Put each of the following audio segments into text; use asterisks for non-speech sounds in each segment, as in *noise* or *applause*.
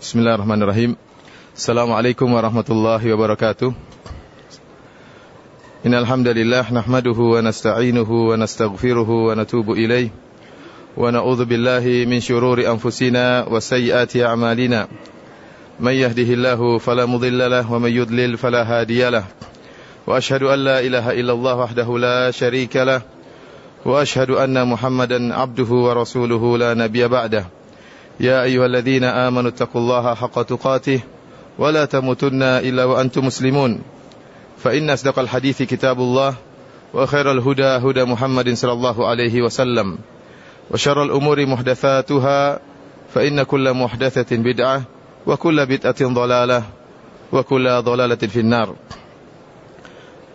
Bismillahirrahmanirrahim. Assalamualaikum warahmatullahi wabarakatuh. Innal hamdalillah nahmaduhu wa nasta'inuhu wa nastaghfiruhu wa natubu ilayh wa na'udzu billahi min shururi anfusina wa sayyiati a'malina. May yahdihillahu fala mudilla wa may yudlil fala hadiya lahu. Wa ashhadu an la ilaha illallah wahdahu la syarika lahu wa ashhadu anna Muhammadan abduhu wa rasuluhu la nabiyya ba'dahu. يا أيها الذين آمنوا اتقوا الله حق تقاته ولا تموتن إلا وأنتم مسلمون فإن أصدق الحديث كتاب الله وخير الهدى هدى محمد صلى الله عليه وسلم وشر الأمور محدثاتها فإن كل محدثة بدعة وكل بدعة ضلالة وكل ضلالة في النار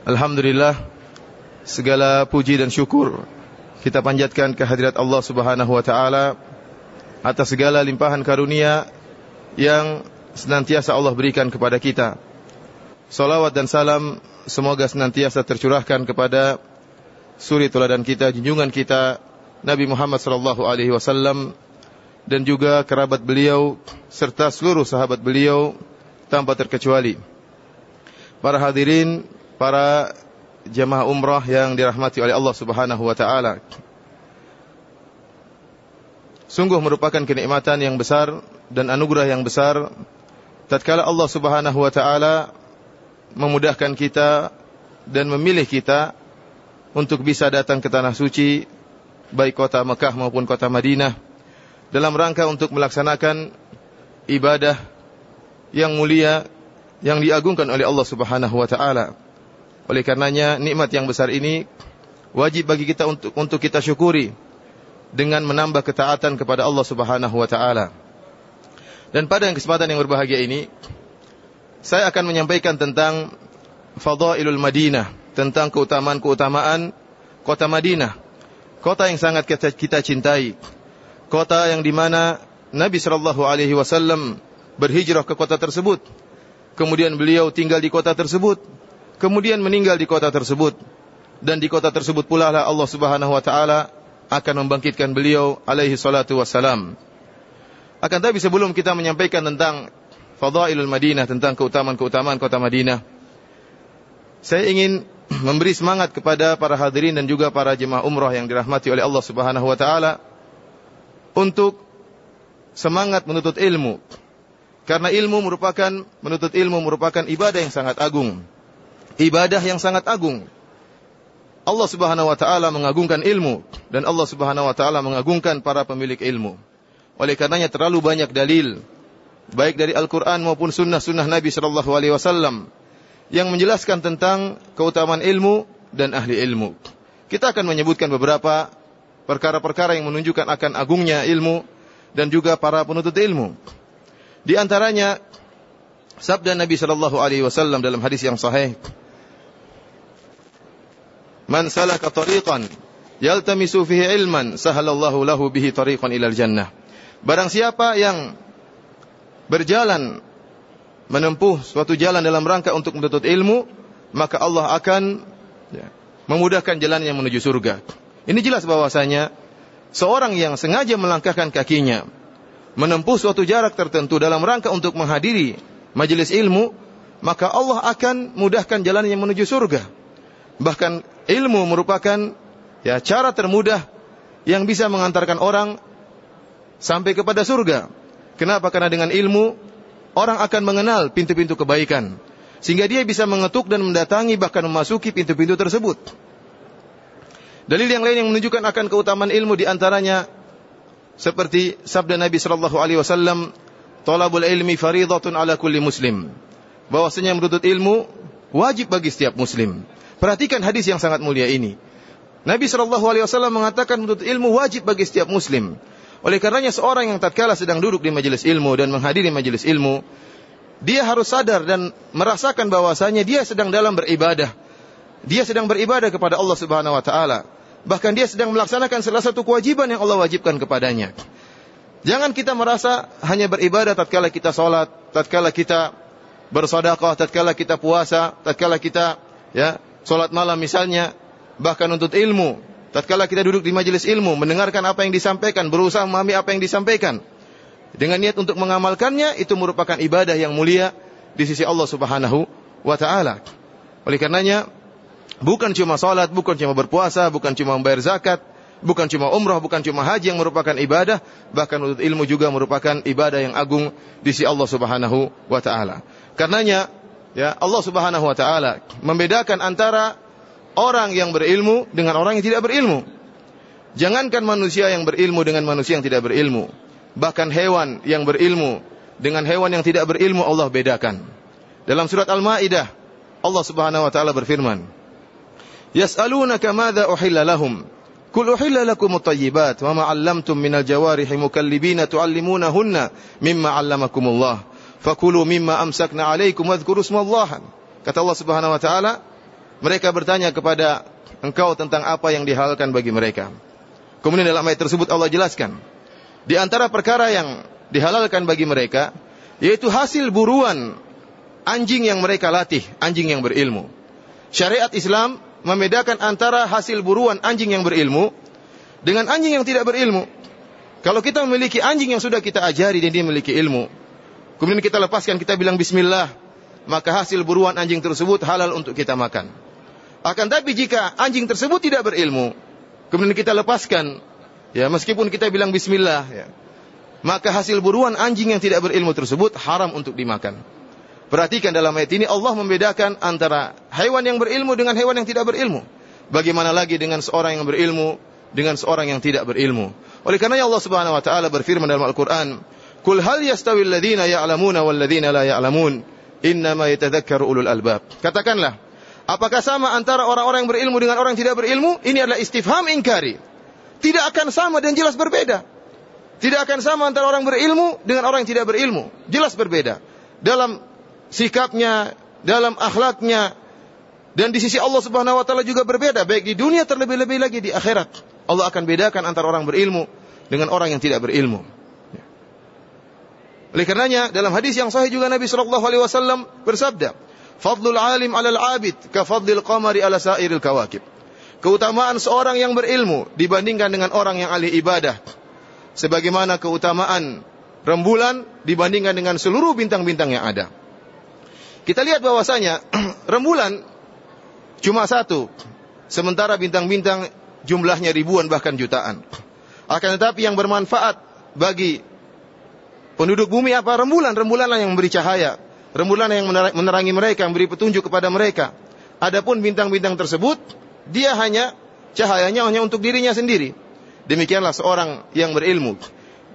Alhamdulillah segala puji dan syukur kita panjatkan kehadirat Allah Subhanahu wa taala atas segala limpahan karunia yang senantiasa Allah berikan kepada kita. Salawat dan salam semoga senantiasa tercurahkan kepada suri teladan kita, junjungan kita Nabi Muhammad sallallahu alaihi wasallam dan juga kerabat beliau serta seluruh sahabat beliau tanpa terkecuali. Para hadirin, para jemaah umrah yang dirahmati oleh Allah Subhanahu wa taala. Sungguh merupakan kenikmatan yang besar dan anugerah yang besar tatkala Allah Subhanahu wa taala memudahkan kita dan memilih kita untuk bisa datang ke tanah suci baik kota Mekah maupun kota Madinah dalam rangka untuk melaksanakan ibadah yang mulia yang diagungkan oleh Allah Subhanahu wa taala. Oleh karenanya nikmat yang besar ini wajib bagi kita untuk untuk kita syukuri dengan menambah ketaatan kepada Allah Subhanahu wa taala. Dan pada kesempatan yang berbahagia ini saya akan menyampaikan tentang fadailul Madinah, tentang keutamaan-keutamaan kota Madinah. Kota yang sangat kita, kita cintai. Kota yang di mana Nabi sallallahu alaihi wasallam berhijrah ke kota tersebut. Kemudian beliau tinggal di kota tersebut. Kemudian meninggal di kota tersebut. Dan di kota tersebut pula lah Allah Subhanahu wa taala akan membangkitkan beliau alaihi salatu. Akan tapi sebelum kita menyampaikan tentang fadailul Madinah, tentang keutamaan-keutamaan kota Madinah, saya ingin *clears throat* memberi semangat kepada para hadirin dan juga para jemaah umrah yang dirahmati oleh Allah Subhanahu wa taala untuk semangat menuntut ilmu. Karena ilmu merupakan menuntut ilmu merupakan ibadah yang sangat agung. Ibadah yang sangat agung. Allah Subhanahu wa taala mengagungkan ilmu dan Allah Subhanahu wa taala mengagungkan para pemilik ilmu. Oleh karenanya terlalu banyak dalil baik dari Al-Qur'an maupun sunnah-sunnah Nabi sallallahu alaihi wasallam yang menjelaskan tentang keutamaan ilmu dan ahli ilmu. Kita akan menyebutkan beberapa perkara-perkara yang menunjukkan akan agungnya ilmu dan juga para penuntut ilmu. Di antaranya sabda Nabi sallallahu alaihi wasallam dalam hadis yang sahih Man salaka tariqan yaltamisu fihi ilman sahalallahu lahu bihi tariqan ilal jannah. Barang siapa yang berjalan menempuh suatu jalan dalam rangka untuk menuntut ilmu, maka Allah akan ya, memudahkan jalan yang menuju surga. Ini jelas bahwasanya seorang yang sengaja melangkahkan kakinya menempuh suatu jarak tertentu dalam rangka untuk menghadiri majelis ilmu, maka Allah akan mudahkan jalan yang menuju surga. Bahkan ilmu merupakan ya cara termudah yang bisa mengantarkan orang sampai kepada surga. Kenapa? Karena dengan ilmu orang akan mengenal pintu-pintu kebaikan sehingga dia bisa mengetuk dan mendatangi bahkan memasuki pintu-pintu tersebut. Dalil yang lain yang menunjukkan akan keutamaan ilmu di antaranya seperti sabda Nabi sallallahu alaihi wasallam, "Talabul ilmi faridatun ala kulli muslim." Bahwasanya menuntut ilmu wajib bagi setiap muslim. Perhatikan hadis yang sangat mulia ini. Nabi Shallallahu Alaihi Wasallam mengatakan menuntut ilmu wajib bagi setiap muslim. Oleh karenanya seorang yang tatkala sedang duduk di majelis ilmu dan menghadiri majelis ilmu, dia harus sadar dan merasakan bahwasanya dia sedang dalam beribadah. Dia sedang beribadah kepada Allah Subhanahu wa taala. Bahkan dia sedang melaksanakan salah satu kewajiban yang Allah wajibkan kepadanya. Jangan kita merasa hanya beribadah tatkala kita sholat, tatkala kita bersedekah, tatkala kita puasa, tatkala kita ya Salat malam misalnya, bahkan untuk ilmu. Tatkala kita duduk di majelis ilmu, mendengarkan apa yang disampaikan, berusaha memahami apa yang disampaikan. dengan niat untuk mengamalkannya itu merupakan ibadah yang mulia di sisi Allah Subhanahu wa taala. Oleh karenanya bukan cuma salat, bukan cuma berpuasa, bukan cuma membayar zakat, bukan cuma umrah, bukan cuma haji yang merupakan ibadah, bahkan menuntut ilmu juga merupakan ibadah yang agung di sisi Allah Subhanahu wa taala. Karenanya ya Allah Subhanahu wa taala membedakan antara orang yang berilmu dengan orang yang tidak berilmu. Jangankan manusia yang berilmu dengan manusia yang tidak berilmu. Bahkan hewan yang berilmu dengan hewan yang tidak berilmu Allah bedakan. Dalam surat Al-Maidah Allah Subhanahu wa taala berfirman, "Yas'alunaka madza uhilla lahum?" Kul uhilla lakum at-tayyibat wa ma 'allamtum minal jawarihi mukallibina tu'allimunahunna mimma 'allamakumullah. Fakulu mimma amsakna 'alaikum wadhkuru. Kata Allah Subhanahu wa taala, mereka bertanya kepada engkau tentang apa yang dihalalkan bagi mereka. Kemudian dalam ayat tersebut Allah jelaskan, di antara perkara yang dihalalkan bagi mereka yaitu hasil buruan anjing yang mereka latih, anjing yang berilmu. Syariat Islam membedakan antara hasil buruan anjing yang berilmu dengan anjing yang tidak berilmu. Kalau kita memiliki anjing yang sudah kita ajari dan dia memiliki ilmu, kemudian kita lepaskan, kita bilang bismillah, maka hasil buruan anjing tersebut halal untuk kita makan. Akan tapi jika anjing tersebut tidak berilmu, kemudian kita lepaskan, Ya, meskipun kita bilang bismillah, ya, maka hasil buruan anjing yang tidak berilmu tersebut haram untuk dimakan. Perhatikan dalam ayat ini Allah membedakan antara hewan yang berilmu dengan hewan yang tidak berilmu. Bagaimana lagi dengan seorang yang berilmu dengan seorang yang tidak berilmu. Oleh karena Allah Subhanahu wa taala berfirman dalam Al-Qur'an, "Qul hal yastawi alladziina ya'lamuna wal ladziina la ya'lamun? Innama yatadzakkaru ulul albab." Katakanlah, apakah sama antara orang-orang yang berilmu dengan orang yang tidak berilmu? Ini adalah istifham ingkari tidak akan sama dan jelas berbeda. Tidak akan sama antara orang berilmu dengan orang yang tidak berilmu. Jelas berbeda. Dalam sikapnya, dalam akhlaknya, dan di sisi Allah Subhanahu wa taala juga berbeda, baik di dunia terlebih-lebih lagi di akhirat. Allah akan bedakan antara orang berilmu dengan orang yang tidak berilmu. Oleh karenanya dalam hadis yang sahih juga Nabi sallallahu alaihi wasallam bersabda, "Fadlul alim 'alal 'abid ka fadlil qamari 'ala sa'iril kawakib." keutamaan seorang yang berilmu dibandingkan dengan orang yang ahli ibadah. Sebagaimana keutamaan rembulan dibandingkan dengan seluruh bintang-bintang yang ada. Kita lihat bahwasanya *clears throat* rembulan cuma satu, sementara bintang-bintang jumlahnya ribuan bahkan jutaan. Akan tetapi yang bermanfaat bagi penduduk bumi apa? Rembulan, rembulanlah yang memberi cahaya. Rembulan yang menerangi mereka, memberi petunjuk kepada mereka. Adapun bintang-bintang tersebut dia hanya cahayanya hanya untuk dirinya sendiri. Demikianlah seorang yang berilmu.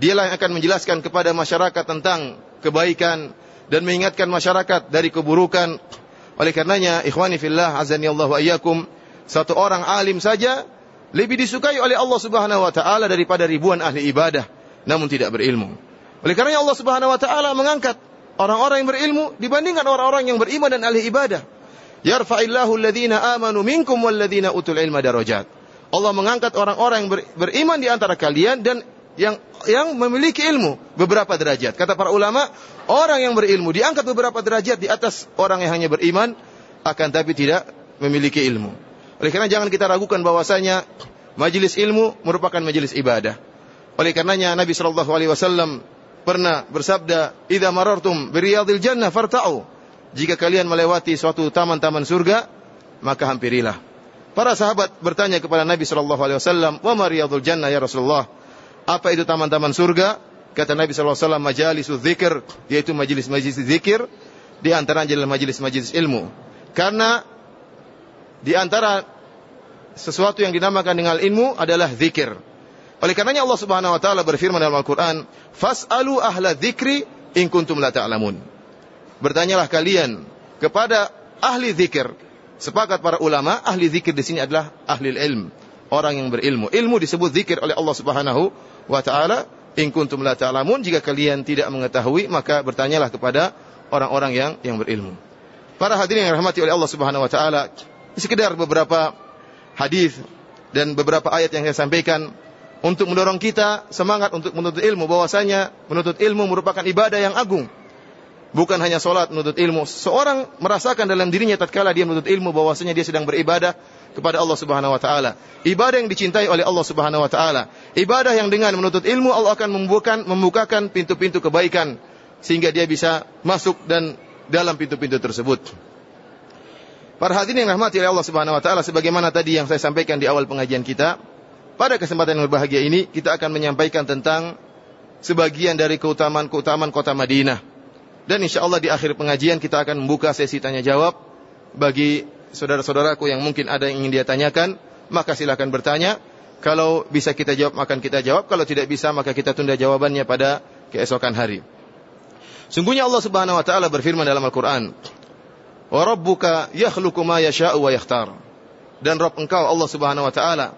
Dialah yang akan menjelaskan kepada masyarakat tentang kebaikan dan mengingatkan masyarakat dari keburukan. Oleh karenanya, ikhwani fillah, azani Allah wa satu orang alim saja lebih disukai oleh Allah Subhanahu wa taala daripada ribuan ahli ibadah namun tidak berilmu. Oleh karenanya Allah Subhanahu wa taala mengangkat orang-orang yang berilmu dibandingkan orang-orang yang beriman dan ahli ibadah. Yarfa'illahu alladhina amanu minkum walladhina utul ilma darajat. Allah mengangkat orang-orang yang beriman di antara kalian dan yang yang memiliki ilmu beberapa derajat. Kata para ulama, orang yang berilmu diangkat beberapa derajat di atas orang yang hanya beriman akan tapi tidak memiliki ilmu. Oleh karena jangan kita ragukan bahwasanya majelis ilmu merupakan majelis ibadah. Oleh karenanya Nabi sallallahu alaihi wasallam pernah bersabda, "Idza marartum bi riyadil jannah farta'u." jika kalian melewati suatu taman-taman surga, maka hampirilah. Para sahabat bertanya kepada Nabi sallallahu alaihi wasallam, "Wa mariyadul jannah ya Rasulullah?" Apa itu taman-taman surga? Kata Nabi sallallahu alaihi wasallam, "Majalisul dzikir," yaitu majelis-majelis zikir, di antara adalah majelis-majelis ilmu. Karena di antara sesuatu yang dinamakan dengan ilmu adalah zikir. Oleh karenanya Allah Subhanahu wa taala berfirman dalam Al-Qur'an, "Fas'alu ahla dzikri in kuntum la ta'lamun." bertanyalah kalian kepada ahli zikir. Sepakat para ulama, ahli zikir di sini adalah ahli ilm, orang yang berilmu. Ilmu disebut zikir oleh Allah Subhanahu wa taala. In kuntum la ta'lamun, jika kalian tidak mengetahui, maka bertanyalah kepada orang-orang yang yang berilmu. Para hadirin yang rahmati oleh Allah Subhanahu wa taala, sekedar beberapa hadis dan beberapa ayat yang saya sampaikan untuk mendorong kita semangat untuk menuntut ilmu bahwasanya menuntut ilmu merupakan ibadah yang agung Bukan hanya sholat menuntut ilmu. Seorang merasakan dalam dirinya tatkala dia menuntut ilmu bahwasanya dia sedang beribadah kepada Allah Subhanahu wa taala. Ibadah yang dicintai oleh Allah Subhanahu wa taala. Ibadah yang dengan menuntut ilmu Allah akan membukakan membukakan pintu-pintu kebaikan sehingga dia bisa masuk dan dalam pintu-pintu tersebut. Para hadirin yang rahmati oleh Allah Subhanahu wa taala sebagaimana tadi yang saya sampaikan di awal pengajian kita, pada kesempatan yang berbahagia ini kita akan menyampaikan tentang sebagian dari keutamaan-keutamaan kota Madinah. Dan insya Allah di akhir pengajian kita akan membuka sesi tanya jawab bagi saudara-saudaraku yang mungkin ada yang ingin dia tanyakan, maka silakan bertanya. Kalau bisa kita jawab, maka kita jawab. Kalau tidak bisa, maka kita tunda jawabannya pada keesokan hari. Sungguhnya Allah Subhanahu wa taala berfirman dalam Al-Qur'an, "Wa rabbuka yakhluqu ma yasha'u wa yakhtar." Dan Rabb engkau Allah Subhanahu wa taala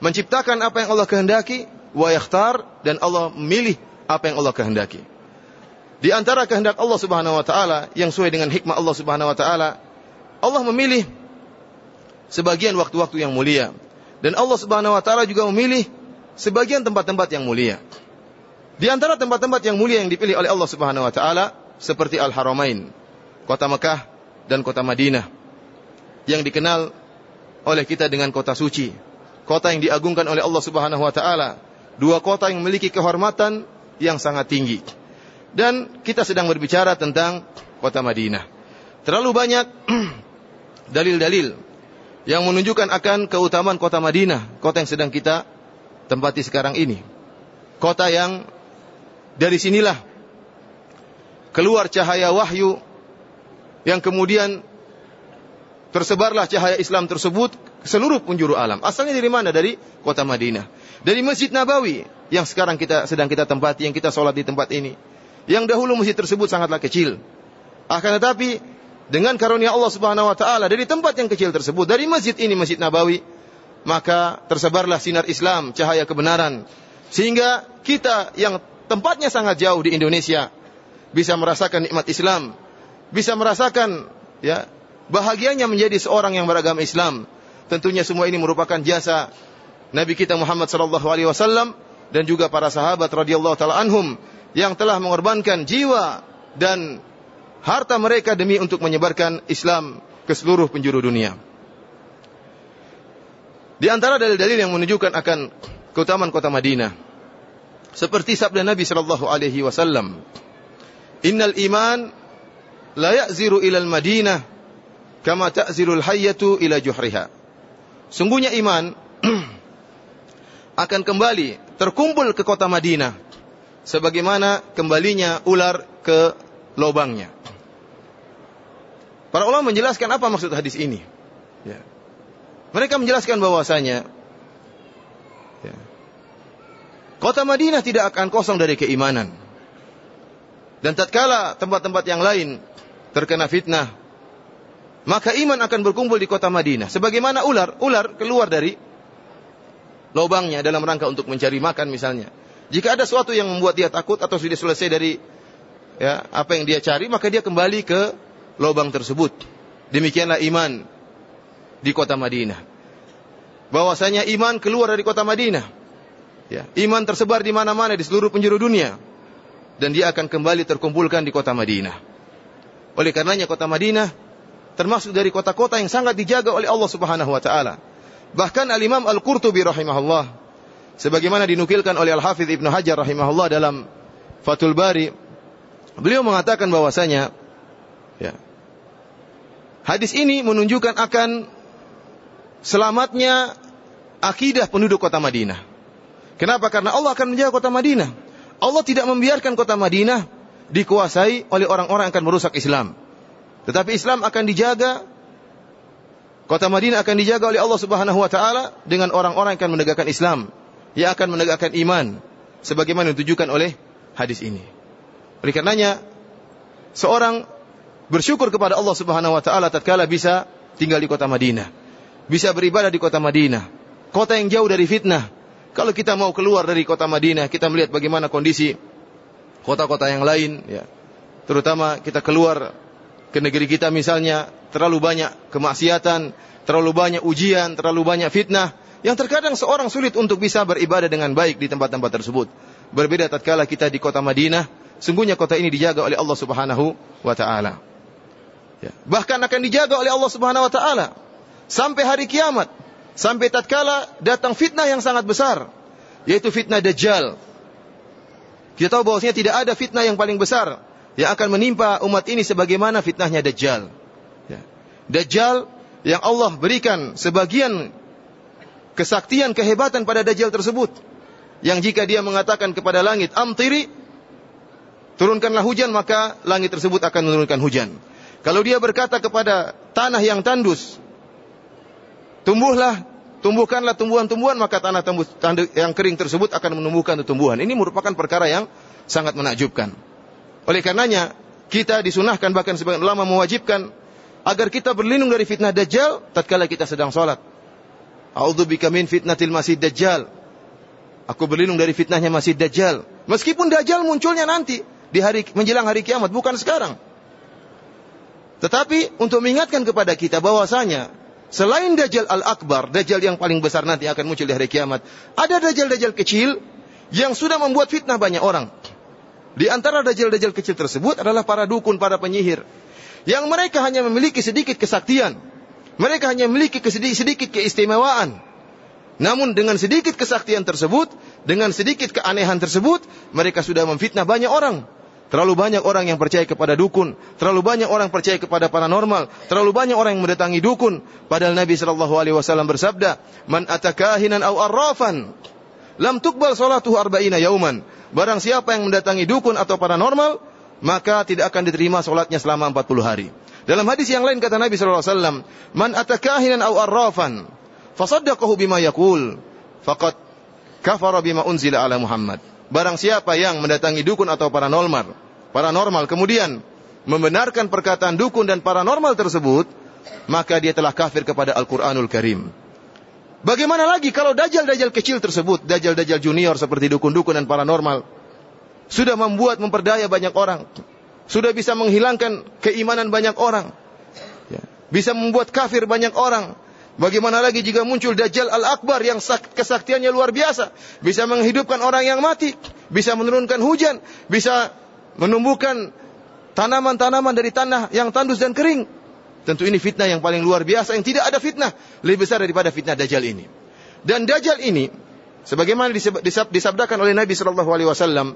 menciptakan apa yang Allah kehendaki wa yakhtar dan Allah memilih apa yang Allah kehendaki. Di antara kehendak Allah Subhanahu wa taala yang sesuai dengan hikmah Allah Subhanahu wa taala Allah memilih sebagian waktu-waktu yang mulia. Dan Allah Subhanahu wa taala juga memilih sebagian tempat-tempat yang mulia. Di antara tempat-tempat yang mulia yang dipilih oleh Allah Subhanahu wa taala seperti Al-Haramain, kota Mekah dan kota Madinah yang dikenal oleh kita dengan kota suci, kota yang diagungkan oleh Allah Subhanahu wa taala, dua kota yang memiliki kehormatan yang sangat tinggi. Dan kita sedang berbicara tentang kota Madinah. Terlalu banyak *clears throat* dalil-dalil yang menunjukkan akan keutamaan kota Madinah, kota yang sedang kita tempati sekarang ini. Kota yang dari sinilah keluar cahaya wahyu yang kemudian tersebarlah cahaya Islam tersebut seluruh penjuru alam. Asalnya dari mana? Dari kota Madinah. Dari Masjid Nabawi yang sekarang kita sedang kita tempati, yang kita sholat di tempat ini. Yang dahulu masjid tersebut sangatlah kecil. Akan tetapi dengan karunia Allah Subhanahu wa taala dari tempat yang kecil tersebut, dari masjid ini Masjid Nabawi, maka tersebarlah sinar Islam, cahaya kebenaran sehingga kita yang tempatnya sangat jauh di Indonesia bisa merasakan nikmat Islam, bisa merasakan ya bahagianya menjadi seorang yang beragama Islam. Tentunya semua ini merupakan jasa Nabi kita Muhammad sallallahu alaihi wasallam dan juga para sahabat radhiyallahu taala anhum yang telah mengorbankan jiwa dan harta mereka demi untuk menyebarkan Islam ke seluruh penjuru dunia. Di antara dalil-dalil yang menunjukkan akan keutamaan kota Madinah seperti sabda Nabi sallallahu alaihi wasallam, "Innal iman la ya'ziru ila al-Madinah kama ta'ziru al-hayyatu ila juhriha." Sungguhnya iman *clears throat* akan kembali terkumpul ke kota Madinah sebagaimana kembalinya ular ke lubangnya. Para ulama menjelaskan apa maksud hadis ini. Ya. Mereka menjelaskan bahwasanya ya, kota Madinah tidak akan kosong dari keimanan. Dan tatkala tempat-tempat yang lain terkena fitnah, maka iman akan berkumpul di kota Madinah. Sebagaimana ular, ular keluar dari lubangnya dalam rangka untuk mencari makan misalnya. Jika ada sesuatu yang membuat dia takut atau sudah selesai dari ya, apa yang dia cari, maka dia kembali ke lubang tersebut. Demikianlah iman di kota Madinah. Bahwasanya iman keluar dari kota Madinah. Ya, iman tersebar di mana-mana di seluruh penjuru dunia dan dia akan kembali terkumpulkan di kota Madinah. Oleh karenanya kota Madinah termasuk dari kota-kota yang sangat dijaga oleh Allah Subhanahu wa taala. Bahkan Al-Imam Al-Qurtubi rahimahullah sebagaimana dinukilkan oleh Al-Hafidz Ibnu Hajar rahimahullah dalam Fathul Bari beliau mengatakan bahwasanya ya, Hadis ini menunjukkan akan selamatnya akidah penduduk kota Madinah. Kenapa? Karena Allah akan menjaga kota Madinah. Allah tidak membiarkan kota Madinah dikuasai oleh orang-orang yang akan merusak Islam. Tetapi Islam akan dijaga Kota Madinah akan dijaga oleh Allah Subhanahu wa taala dengan orang-orang yang akan menegakkan Islam, yang akan menegakkan iman sebagaimana ditujukan oleh hadis ini. Oleh karenanya seorang bersyukur kepada Allah Subhanahu wa taala tatkala bisa tinggal di kota Madinah. Bisa beribadah di kota Madinah. Kota yang jauh dari fitnah. Kalau kita mau keluar dari kota Madinah, kita melihat bagaimana kondisi kota-kota yang lain ya. Terutama kita keluar ke negeri kita misalnya terlalu banyak kemaksiatan, terlalu banyak ujian, terlalu banyak fitnah yang terkadang seorang sulit untuk bisa beribadah dengan baik di tempat-tempat tersebut. Berbeda tatkala kita di kota Madinah, sungguhnya kota ini dijaga oleh Allah Subhanahu wa taala. Ya. Bahkan akan dijaga oleh Allah Subhanahu wa taala. sampai hari kiamat, sampai tatkala datang fitnah yang sangat besar, yaitu fitnah Dajjal. Kita tahu bahwasanya tidak ada fitnah yang paling besar yang akan menimpa umat ini sebagaimana fitnahnya Dajjal. Ya. Dajjal yang Allah berikan sebagian kesaktian, kehebatan pada Dajjal tersebut. Yang jika dia mengatakan kepada langit, amtiri, turunkanlah hujan, maka langit tersebut akan menurunkan hujan. Kalau dia berkata kepada tanah yang tandus, tumbuhlah, tumbuhkanlah tumbuhan-tumbuhan, maka tanah tembus, yang kering tersebut akan menumbuhkan tumbuhan. Ini merupakan perkara yang sangat menakjubkan. Oleh karenanya, kita disunahkan bahkan sebagian ulama mewajibkan agar kita berlindung dari fitnah dajjal tatkala kita sedang sholat. A'udzubika min fitnatil masih dajjal. Aku berlindung dari fitnahnya masih dajjal. Meskipun dajjal munculnya nanti di hari menjelang hari kiamat, bukan sekarang. Tetapi untuk mengingatkan kepada kita bahwasanya selain Dajjal Al-Akbar, Dajjal yang paling besar nanti akan muncul di hari kiamat, ada Dajjal-Dajjal kecil yang sudah membuat fitnah banyak orang. Di antara Dajjal-Dajjal kecil tersebut adalah para dukun, para penyihir. Yang mereka hanya memiliki sedikit kesaktian. Mereka hanya memiliki sedikit keistimewaan. Namun dengan sedikit kesaktian tersebut, dengan sedikit keanehan tersebut, mereka sudah memfitnah banyak orang. Terlalu banyak orang yang percaya kepada dukun, terlalu banyak orang percaya kepada paranormal, terlalu banyak orang yang mendatangi dukun. Padahal Nabi Shallallahu Alaihi Wasallam bersabda, "Man atakahinan au arrafan, lam tukbal salatuhu arba'ina yauman." Barang siapa yang mendatangi dukun atau paranormal, maka tidak akan diterima solatnya selama 40 hari. Dalam hadis yang lain kata Nabi Shallallahu Alaihi Wasallam, "Man atakahinan au arrafan, fasaddaqahu bima yakul, faqad kafara bima unzila ala Muhammad." Barang siapa yang mendatangi dukun atau paranormal, paranormal kemudian membenarkan perkataan dukun dan paranormal tersebut, maka dia telah kafir kepada Al-Qur'anul Karim. Bagaimana lagi kalau dajjal-dajjal kecil tersebut, dajjal-dajjal junior seperti dukun-dukun dan paranormal, sudah membuat memperdaya banyak orang, sudah bisa menghilangkan keimanan banyak orang, ya, bisa membuat kafir banyak orang, Bagaimana lagi jika muncul Dajjal Al-Akbar yang kesaktiannya luar biasa. Bisa menghidupkan orang yang mati. Bisa menurunkan hujan. Bisa menumbuhkan tanaman-tanaman dari tanah yang tandus dan kering. Tentu ini fitnah yang paling luar biasa. Yang tidak ada fitnah lebih besar daripada fitnah Dajjal ini. Dan Dajjal ini, sebagaimana disabdakan oleh Nabi Shallallahu Alaihi Wasallam,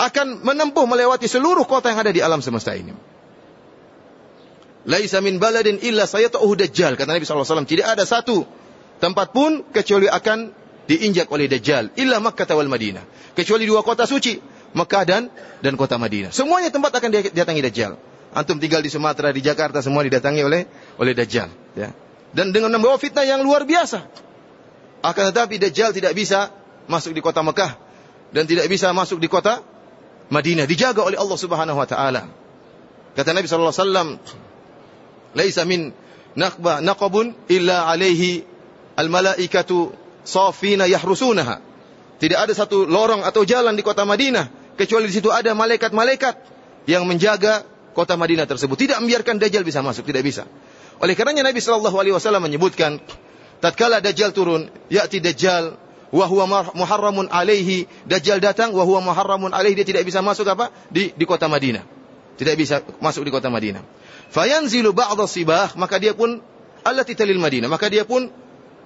akan menempuh melewati seluruh kota yang ada di alam semesta ini. Laisa min baladin illa sayata'uhu dajjal. Kata Nabi SAW. Tidak ada satu tempat pun kecuali akan diinjak oleh dajjal. Illa Makkah wal Madinah. Kecuali dua kota suci. Mekah dan dan kota Madinah. Semuanya tempat akan didatangi dajjal. Antum tinggal di Sumatera, di Jakarta, semua didatangi oleh oleh dajjal. Ya. Dan dengan membawa fitnah yang luar biasa. Akan tetapi dajjal tidak bisa masuk di kota Mekah. Dan tidak bisa masuk di kota Madinah. Dijaga oleh Allah Subhanahu Wa Taala. Kata Nabi Sallallahu Alaihi Wasallam, laisa min naqba naqabun illa alaihi al malaikatu safina yahrusunaha. Tidak ada satu lorong atau jalan di kota Madinah kecuali di situ ada malaikat-malaikat yang menjaga kota Madinah tersebut. Tidak membiarkan dajjal bisa masuk, tidak bisa. Oleh karenanya Nabi sallallahu alaihi wasallam menyebutkan tatkala dajjal turun, ya'ti dajjal wa huwa muharramun alaihi, dajjal datang wa huwa muharramun alaihi, dia tidak bisa masuk apa? di di kota Madinah. Tidak bisa masuk di kota Madinah. Fayanzilu ba'dha sibah, maka dia pun allati talil Madinah, maka dia pun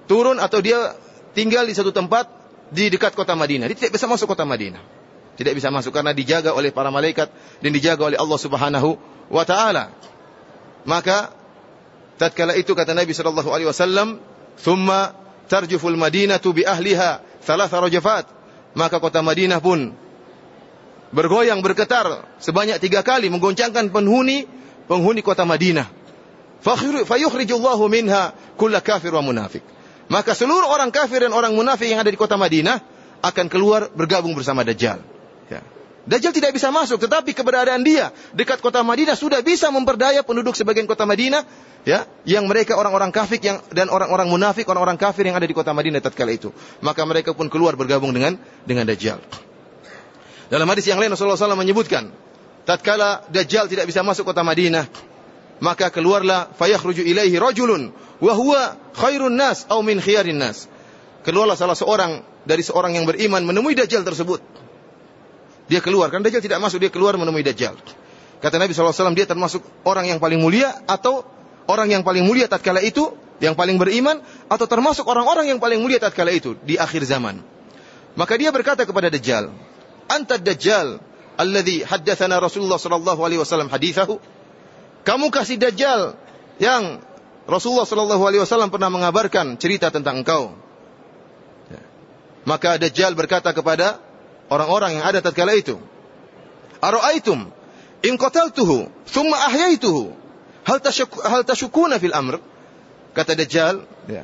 turun atau dia tinggal di satu tempat di dekat kota Madinah. Dia tidak bisa masuk kota Madinah. Tidak bisa masuk karena dijaga oleh para malaikat dan dijaga oleh Allah Subhanahu wa taala. Maka tatkala itu kata Nabi sallallahu alaihi wasallam, "Tsumma tarjuful Madinatu bi ahliha thalatha rajafat." Maka kota Madinah pun bergoyang bergetar sebanyak tiga kali menggoncangkan penghuni penghuni kota Madinah. Fayukhrijullahu minha kulla kafir wa munafik. Maka seluruh orang kafir dan orang munafik yang ada di kota Madinah akan keluar bergabung bersama Dajjal. Ya. Dajjal tidak bisa masuk, tetapi keberadaan dia dekat kota Madinah sudah bisa memperdaya penduduk sebagian kota Madinah, ya, yang mereka orang-orang kafir yang dan orang-orang munafik, orang-orang kafir yang ada di kota Madinah tatkala itu. Maka mereka pun keluar bergabung dengan dengan Dajjal. Dalam hadis yang lain Rasulullah SAW menyebutkan, tatkala Dajjal tidak bisa masuk kota Madinah, maka keluarlah fayakhruju ilaihi rajulun wa huwa khairun nas au min khiyarin nas. Keluarlah salah seorang dari seorang yang beriman menemui Dajjal tersebut. Dia keluar, kan Dajjal tidak masuk, dia keluar menemui Dajjal. Kata Nabi SAW, dia termasuk orang yang paling mulia atau orang yang paling mulia tatkala itu yang paling beriman atau termasuk orang-orang yang paling mulia tatkala itu di akhir zaman. Maka dia berkata kepada Dajjal, "Anta Dajjal alladhi haddatsana Rasulullah sallallahu alaihi wasallam hadithahu?" Kamu kasih Dajjal yang Rasulullah sallallahu alaihi wasallam pernah mengabarkan cerita tentang engkau. Ya. Maka Dajjal berkata kepada orang-orang yang ada tatkala itu, "Ara'aitum in qataltuhu thumma ahyaituhu hal tashuk, hal tashukuna fil amr?" Kata Dajjal, ya.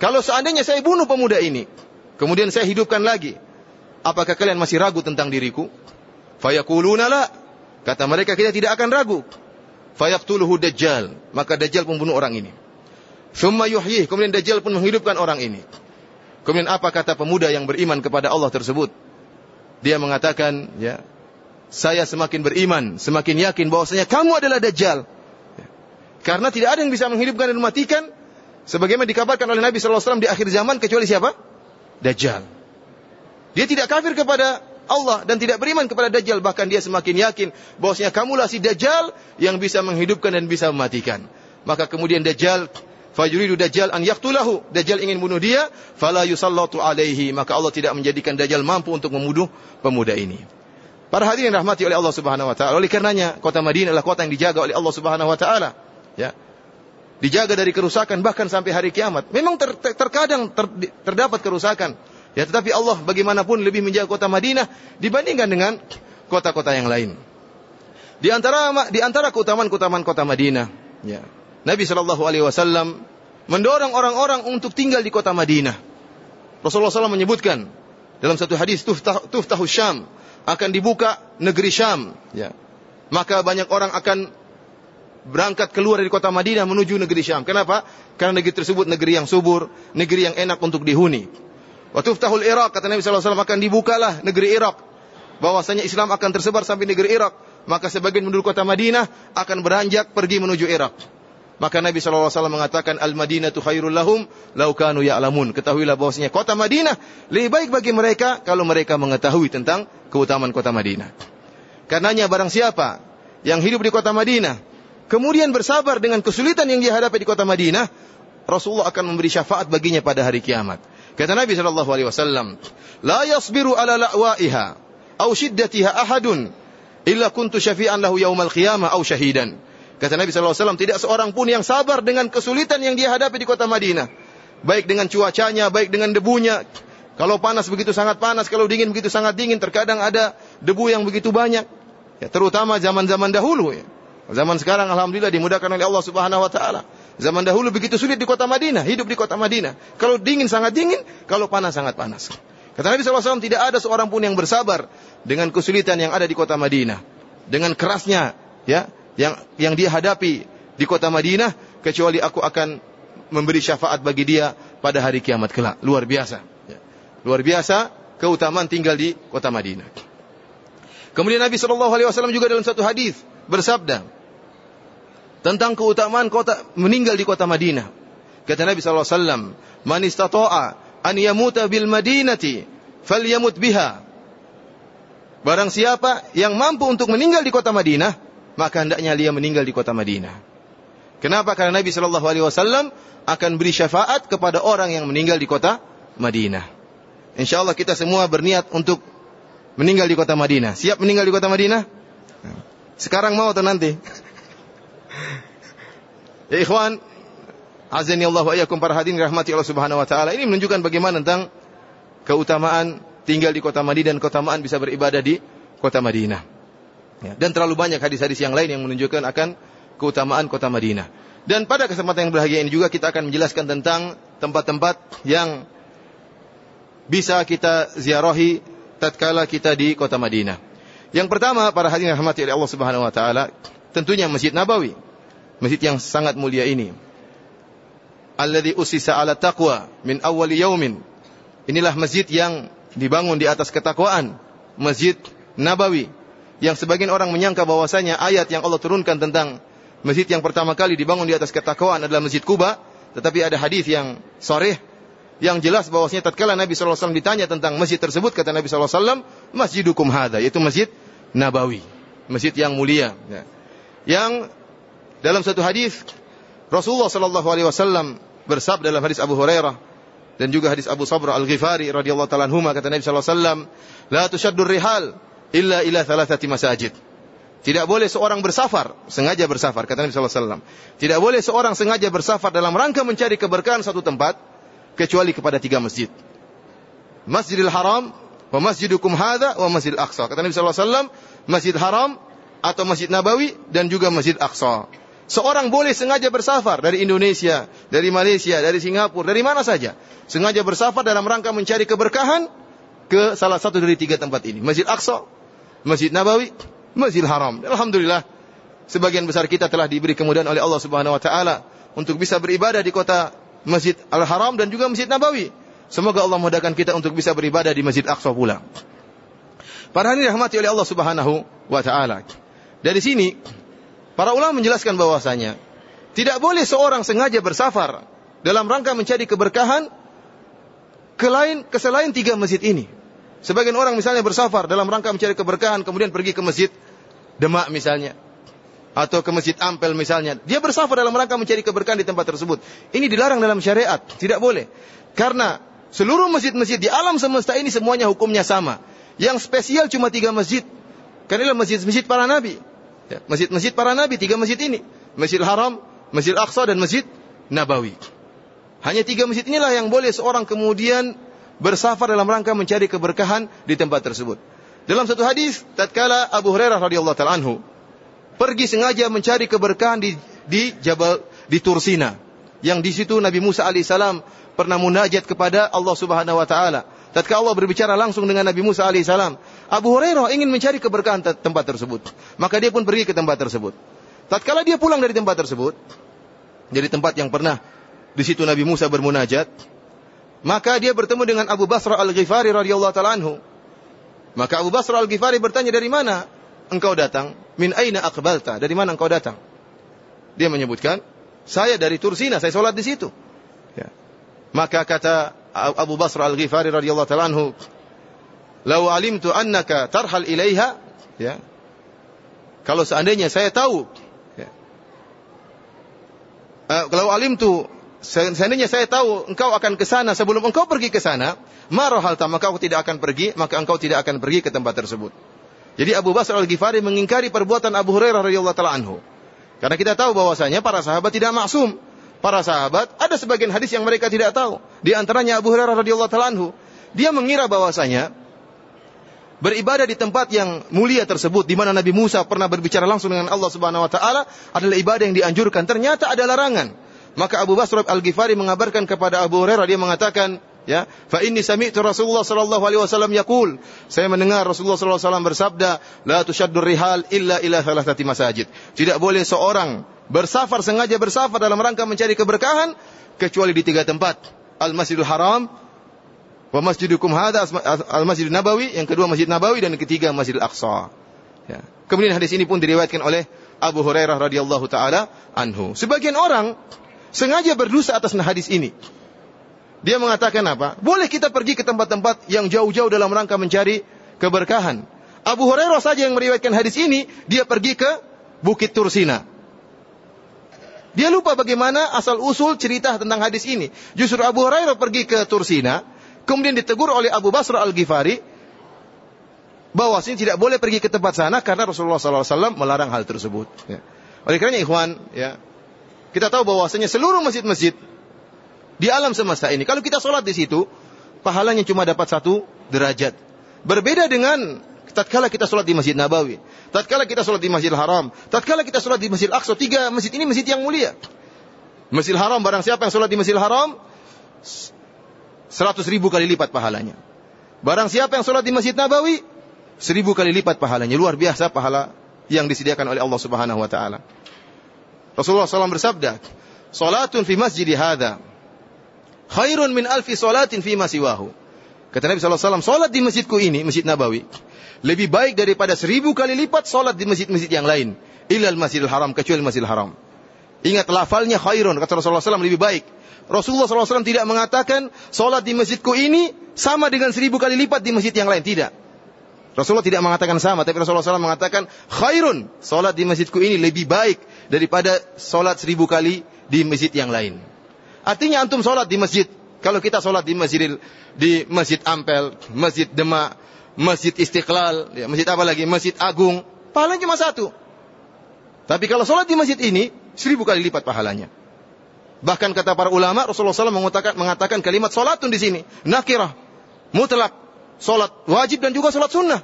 Kalau seandainya saya bunuh pemuda ini, kemudian saya hidupkan lagi, apakah kalian masih ragu tentang diriku? Fayaquluna la. Kata mereka kita tidak akan ragu. Fayaqtuluhu Dajjal. Maka Dajjal membunuh orang ini. Thumma yuhyih. Kemudian Dajjal pun menghidupkan orang ini. Kemudian apa kata pemuda yang beriman kepada Allah tersebut? Dia mengatakan, ya, saya semakin beriman, semakin yakin bahwasanya kamu adalah Dajjal. Ya. Karena tidak ada yang bisa menghidupkan dan mematikan sebagaimana dikabarkan oleh Nabi sallallahu alaihi wasallam di akhir zaman kecuali siapa? Dajjal. Dia tidak kafir kepada Allah dan tidak beriman kepada Dajjal. Bahkan dia semakin yakin bahwasanya kamulah si Dajjal yang bisa menghidupkan dan bisa mematikan. Maka kemudian Dajjal fajuridu Dajjal an yaktulahu. Dajjal ingin bunuh dia, fala yusallatu alaihi. Maka Allah tidak menjadikan Dajjal mampu untuk membunuh pemuda ini. Para hadirin rahmati oleh Allah Subhanahu wa taala. Oleh karenanya kota Madinah adalah kota yang dijaga oleh Allah Subhanahu wa taala. Ya. Dijaga dari kerusakan bahkan sampai hari kiamat. Memang ter, ter, terkadang ter, terdapat kerusakan. Ya tetapi Allah bagaimanapun lebih menjaga kota Madinah dibandingkan dengan kota-kota yang lain. Di antara di antara keutamaan-keutamaan kota Madinah, ya. Nabi Shallallahu alaihi wasallam mendorong orang-orang untuk tinggal di kota Madinah. Rasulullah SAW menyebutkan dalam satu hadis tuftah, tuftahu Syam akan dibuka negeri Syam, ya. Maka banyak orang akan berangkat keluar dari kota Madinah menuju negeri Syam. Kenapa? Karena negeri tersebut negeri yang subur, negeri yang enak untuk dihuni. Waktu tuftahul Irak kata Nabi SAW akan dibukalah negeri Irak. Bahwasanya Islam akan tersebar sampai negeri Irak. Maka sebagian penduduk kota Madinah akan beranjak pergi menuju Irak. Maka Nabi SAW mengatakan Al-Madinah tu khairul lahum laukanu ya'lamun. Ketahuilah bahwasanya kota Madinah lebih baik bagi mereka kalau mereka mengetahui tentang keutamaan kota Madinah. Karenanya barang siapa yang hidup di kota Madinah kemudian bersabar dengan kesulitan yang dihadapi di kota Madinah, Rasulullah akan memberi syafaat baginya pada hari kiamat. Kata Nabi sallallahu alaihi wasallam, "La yasbiru ala la'waiha aw shiddatiha ahadun illa kuntu syafi'an lahu yaumal qiyamah aw syahidan." Kata Nabi wasallam, tidak seorang pun yang sabar dengan kesulitan yang dia hadapi di kota Madinah. Baik dengan cuacanya, baik dengan debunya. Kalau panas begitu sangat panas, kalau dingin begitu sangat dingin, terkadang ada debu yang begitu banyak. Ya, terutama zaman-zaman dahulu ya. Zaman sekarang alhamdulillah dimudahkan oleh Allah Subhanahu wa taala. Zaman dahulu begitu sulit di kota Madinah, hidup di kota Madinah. Kalau dingin sangat dingin, kalau panas sangat panas. Kata Nabi SAW, tidak ada seorang pun yang bersabar dengan kesulitan yang ada di kota Madinah. Dengan kerasnya, ya, yang yang dia hadapi di kota Madinah, kecuali aku akan memberi syafaat bagi dia pada hari kiamat kelak. Luar biasa. Ya. Luar biasa keutamaan tinggal di kota Madinah. Kemudian Nabi SAW juga dalam satu hadis bersabda, tentang keutamaan kota meninggal di kota Madinah. Kata Nabi sallallahu alaihi wasallam, "Man an yamuta bil Madinati falyamut biha." Barang siapa yang mampu untuk meninggal di kota Madinah, maka hendaknya dia meninggal di kota Madinah. Kenapa? Karena Nabi sallallahu alaihi wasallam akan beri syafaat kepada orang yang meninggal di kota Madinah. Insya Allah kita semua berniat untuk meninggal di kota Madinah. Siap meninggal di kota Madinah? Sekarang mau atau nanti? Ya ikhwan, azani Allah wa iyyakum para hadirin rahmati Allah Subhanahu wa taala. Ini menunjukkan bagaimana tentang keutamaan tinggal di kota Madinah dan keutamaan bisa beribadah di kota Madinah. Ya, dan terlalu banyak hadis-hadis yang lain yang menunjukkan akan keutamaan kota Madinah. Dan pada kesempatan yang berbahagia ini juga kita akan menjelaskan tentang tempat-tempat yang bisa kita ziarahi tatkala kita di kota Madinah. Yang pertama, para hadirin rahmati oleh Allah Subhanahu wa taala, tentunya Masjid Nabawi. Masjid yang sangat mulia ini. Alladhi usisa ala taqwa min awwali yaumin. Inilah masjid yang dibangun di atas ketakwaan. Masjid Nabawi. Yang sebagian orang menyangka bahwasanya ayat yang Allah turunkan tentang masjid yang pertama kali dibangun di atas ketakwaan adalah Masjid Kuba. Tetapi ada hadis yang soreh yang jelas bahwasanya tatkala Nabi SAW ditanya tentang masjid tersebut kata Nabi SAW masjidukum hada yaitu masjid Nabawi masjid yang mulia ya. yang dalam satu hadis Rasulullah sallallahu alaihi wasallam bersabda dalam hadis Abu Hurairah dan juga hadis Abu Sabra Al-Ghifari radhiyallahu taala anhuma kata Nabi sallallahu alaihi wasallam, "La tushaddur rihal illa ila thalathati masajid." Tidak boleh seorang bersafar, sengaja bersafar, kata Nabi sallallahu alaihi wasallam. Tidak boleh seorang sengaja bersafar dalam rangka mencari keberkahan satu tempat kecuali kepada tiga masjid. Masjidil Haram, wa masjidukum hadha, wa Masjidil Aqsa. Kata Nabi wasallam, Masjid Haram atau Masjid Nabawi dan juga Masjid Aqsa. Seorang boleh sengaja bersafar dari Indonesia, dari Malaysia, dari Singapura, dari mana saja. Sengaja bersafar dalam rangka mencari keberkahan ke salah satu dari tiga tempat ini. Masjid Aqsa, Masjid Nabawi, Masjidil Haram. Alhamdulillah, sebagian besar kita telah diberi kemudahan oleh Allah Subhanahu wa taala untuk bisa beribadah di kota Masjid Al-Haram dan juga Masjid Nabawi. Semoga Allah mudahkan kita untuk bisa beribadah di Masjid Aqsa pula. Para hadirin rahmati oleh Allah Subhanahu wa taala. Dari sini para ulama menjelaskan bahwasanya tidak boleh seorang sengaja bersafar dalam rangka mencari keberkahan ke lain ke selain tiga masjid ini. Sebagian orang misalnya bersafar dalam rangka mencari keberkahan kemudian pergi ke masjid Demak misalnya atau ke masjid Ampel misalnya. Dia bersafar dalam rangka mencari keberkahan di tempat tersebut. Ini dilarang dalam syariat, tidak boleh. Karena seluruh masjid-masjid di alam semesta ini semuanya hukumnya sama. Yang spesial cuma tiga masjid. Karena masjid-masjid para nabi. Ya, masjid-masjid para nabi, tiga masjid ini. Masjid Haram, Masjid Aqsa dan Masjid Nabawi. Hanya tiga masjid inilah yang boleh seorang kemudian bersafar dalam rangka mencari keberkahan di tempat tersebut. Dalam satu hadis, tatkala Abu Hurairah radhiyallahu taala anhu pergi sengaja mencari keberkahan di di Jabal di Tursina, yang di situ Nabi Musa alaihissalam pernah munajat kepada Allah Subhanahu wa taala. Tatkala Allah berbicara langsung dengan Nabi Musa alaihissalam, Abu Hurairah ingin mencari keberkahan tempat tersebut. Maka dia pun pergi ke tempat tersebut. Tatkala dia pulang dari tempat tersebut, dari tempat yang pernah di situ Nabi Musa bermunajat, maka dia bertemu dengan Abu Basra Al-Ghifari radhiyallahu taala anhu. Maka Abu Basra Al-Ghifari bertanya, "Dari mana engkau datang? Min aina aqbalta? Dari mana engkau datang?" Dia menyebutkan, "Saya dari Tursina, saya sholat di situ." Ya. Maka kata Abu Basra Al-Ghifari radhiyallahu taala anhu, "Lau alimtu annaka tarhal ilaiha" ya. Kalau seandainya saya tahu ya. Uh, kalau alimtu seandainya saya tahu engkau akan ke sana sebelum engkau pergi ke sana, marahal maka aku tidak akan pergi, maka engkau tidak akan pergi ke tempat tersebut. Jadi Abu Basr al-Ghifari mengingkari perbuatan Abu Hurairah radhiyallahu taala anhu. Karena kita tahu bahwasanya para sahabat tidak maksum. Para sahabat ada sebagian hadis yang mereka tidak tahu. Di antaranya Abu Hurairah radhiyallahu taala anhu, dia mengira bahwasanya beribadah di tempat yang mulia tersebut di mana Nabi Musa pernah berbicara langsung dengan Allah Subhanahu wa taala adalah ibadah yang dianjurkan. Ternyata ada larangan. Maka Abu Basr Al-Ghifari mengabarkan kepada Abu Hurairah dia mengatakan, ya, fa inni sami'tu Rasulullah sallallahu alaihi wasallam yaqul, saya mendengar Rasulullah sallallahu alaihi wasallam bersabda, la tushaddur rihal illa ila thalathati masajid. Tidak boleh seorang bersafar sengaja bersafar dalam rangka mencari keberkahan kecuali di tiga tempat. Al-Masjidil Haram, wa masjidukum hadha al-Masjidil Nabawi, yang kedua Masjid Nabawi dan yang ketiga Masjidil Aqsa. Ya. Kemudian hadis ini pun diriwayatkan oleh Abu Hurairah radhiyallahu taala anhu. Sebagian orang sengaja berdosa atas hadis ini. Dia mengatakan apa? Boleh kita pergi ke tempat-tempat yang jauh-jauh dalam rangka mencari keberkahan. Abu Hurairah saja yang meriwayatkan hadis ini, dia pergi ke Bukit Tursina. Dia lupa bagaimana asal usul cerita tentang hadis ini. Justru Abu Hurairah pergi ke Tursina, kemudian ditegur oleh Abu Basra Al-Ghifari, bahwasanya tidak boleh pergi ke tempat sana karena Rasulullah SAW melarang hal tersebut. Ya. Oleh karena ikhwan, ya, kita tahu bahwasanya seluruh masjid-masjid di alam semesta ini, kalau kita sholat di situ, pahalanya cuma dapat satu derajat. Berbeda dengan tatkala kita sholat di Masjid Nabawi, tatkala kita sholat di Masjid Haram, tatkala kita sholat di Masjid Aqsa, tiga masjid ini masjid yang mulia. Masjid Haram, barang siapa yang sholat di Masjid Haram, seratus ribu kali lipat pahalanya. Barang siapa yang sholat di Masjid Nabawi, seribu kali lipat pahalanya. Luar biasa pahala yang disediakan oleh Allah Subhanahu Wa Taala. Rasulullah SAW bersabda, Salatun fi masjid hadha khairun min alfi salatin fi masiwahu. Kata Nabi SAW, salat di masjidku ini, Masjid Nabawi, lebih baik daripada seribu kali lipat salat di masjid-masjid yang lain. Ilal masjidil haram, kecuali masjidil haram. Ingat lafalnya khairun, kata Rasulullah SAW lebih baik. Rasulullah SAW tidak mengatakan, salat di masjidku ini sama dengan seribu kali lipat di masjid yang lain. Tidak. Rasulullah tidak mengatakan sama, tapi Rasulullah SAW mengatakan, khairun, salat di masjidku ini lebih baik daripada solat seribu kali di masjid yang lain. Artinya antum sholat di masjid. Kalau kita sholat di masjid di masjid Ampel, masjid Demak, masjid Istiqlal, ya, masjid apa lagi, masjid Agung, pahalanya cuma satu. Tapi kalau sholat di masjid ini, seribu kali lipat pahalanya. Bahkan kata para ulama, Rasulullah SAW mengatakan, mengatakan kalimat sholatun di sini. Nakirah, mutlak, sholat wajib dan juga sholat sunnah.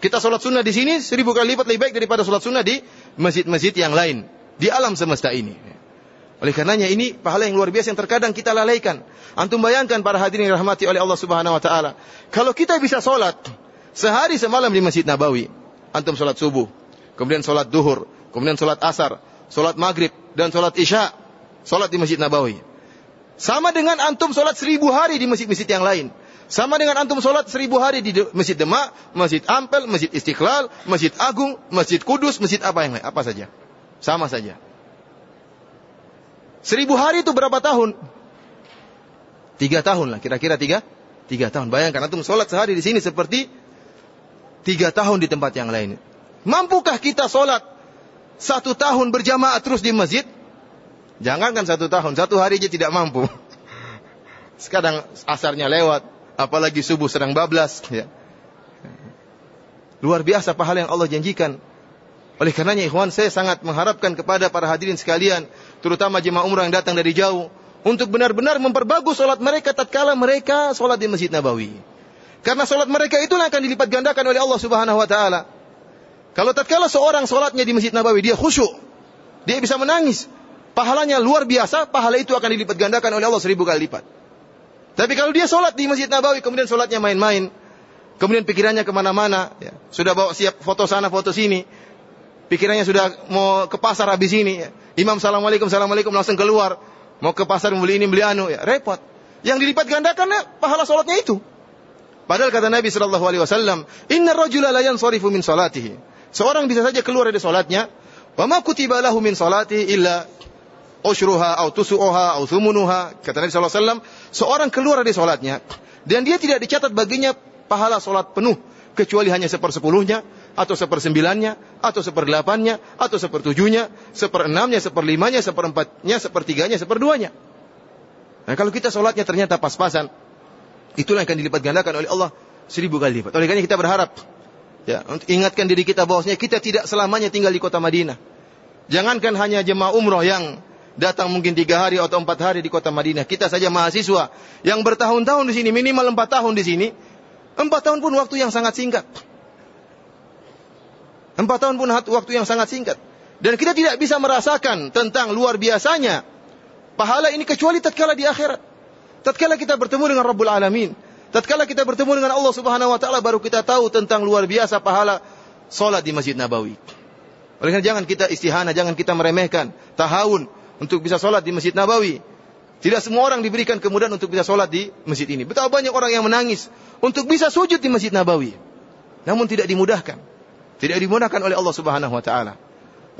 Kita sholat sunnah di sini seribu kali lipat lebih baik daripada sholat sunnah di masjid-masjid yang lain. Di alam semesta ini. Oleh karenanya ini pahala yang luar biasa yang terkadang kita lalaikan. Antum bayangkan para hadirin yang rahmati oleh Allah Subhanahu wa taala. Kalau kita bisa sholat sehari semalam di Masjid Nabawi, antum sholat subuh, kemudian sholat duhur, kemudian sholat asar, sholat maghrib, dan sholat isya, sholat di Masjid Nabawi. Sama dengan antum sholat seribu hari di masjid-masjid yang lain. Sama dengan antum sholat seribu hari di Masjid Demak, Masjid Ampel, Masjid Istiqlal, Masjid Agung, Masjid Kudus, Masjid apa yang lain, apa saja. Sama saja. Seribu hari itu berapa tahun? Tiga tahun lah, kira-kira tiga, tiga tahun. Bayangkan antum sholat sehari di sini seperti tiga tahun di tempat yang lain. Mampukah kita sholat satu tahun berjamaah terus di masjid? Jangankan satu tahun, satu hari aja tidak mampu. *laughs* Sekarang asarnya lewat, apalagi subuh sedang bablas ya. Luar biasa pahala yang Allah janjikan. Oleh karenanya ikhwan saya sangat mengharapkan kepada para hadirin sekalian, terutama jemaah umrah yang datang dari jauh, untuk benar-benar memperbagus solat mereka tatkala mereka solat di Masjid Nabawi. Karena solat mereka itu akan dilipat gandakan oleh Allah Subhanahu wa taala. Kalau tatkala seorang solatnya di Masjid Nabawi dia khusyuk, dia bisa menangis. Pahalanya luar biasa, pahala itu akan dilipat gandakan oleh Allah seribu kali lipat. Tapi kalau dia sholat di Masjid Nabawi, kemudian sholatnya main-main, kemudian pikirannya ke mana-mana, ya, sudah bawa siap foto sana, foto sini, pikirannya sudah mau ke pasar habis ini, ya. Imam Assalamualaikum, Assalamualaikum, langsung keluar, mau ke pasar membeli ini, beli anu, ya, repot. Yang dilipat gandakan ya, pahala sholatnya itu. Padahal kata Nabi Wasallam, Inna rajula la yansarifu min salatihi. Seorang bisa saja keluar dari sholatnya, wa ma kutiba lahu min salatihi illa ushruha atau tusu'uha atau thumunuha. Kata Nabi SAW, seorang keluar dari sholatnya, dan dia tidak dicatat baginya pahala sholat penuh, kecuali hanya sepersepuluhnya, atau sepersembilannya, atau seperdelapannya, atau sepertujuhnya, seperenamnya, seperlimanya, seperempatnya, sepertiganya, seperduanya. Nah kalau kita sholatnya ternyata pas-pasan, itulah yang akan dilipat gandakan oleh Allah seribu kali lipat. Oleh karena kita berharap, ya, untuk ingatkan diri kita bahwasanya kita tidak selamanya tinggal di kota Madinah. Jangankan hanya jemaah umroh yang datang mungkin tiga hari atau empat hari di kota Madinah. Kita saja mahasiswa yang bertahun-tahun di sini, minimal empat tahun di sini. Empat tahun pun waktu yang sangat singkat. Empat tahun pun waktu yang sangat singkat. Dan kita tidak bisa merasakan tentang luar biasanya pahala ini kecuali tatkala di akhirat. Tatkala kita bertemu dengan Rabbul Alamin. Tatkala kita bertemu dengan Allah Subhanahu wa taala baru kita tahu tentang luar biasa pahala salat di Masjid Nabawi. Oleh karena jangan kita istihana, jangan kita meremehkan, tahawun, untuk bisa sholat di Masjid Nabawi. Tidak semua orang diberikan kemudahan untuk bisa sholat di masjid ini. Betapa banyak orang yang menangis untuk bisa sujud di Masjid Nabawi. Namun tidak dimudahkan. Tidak dimudahkan oleh Allah Subhanahu wa taala.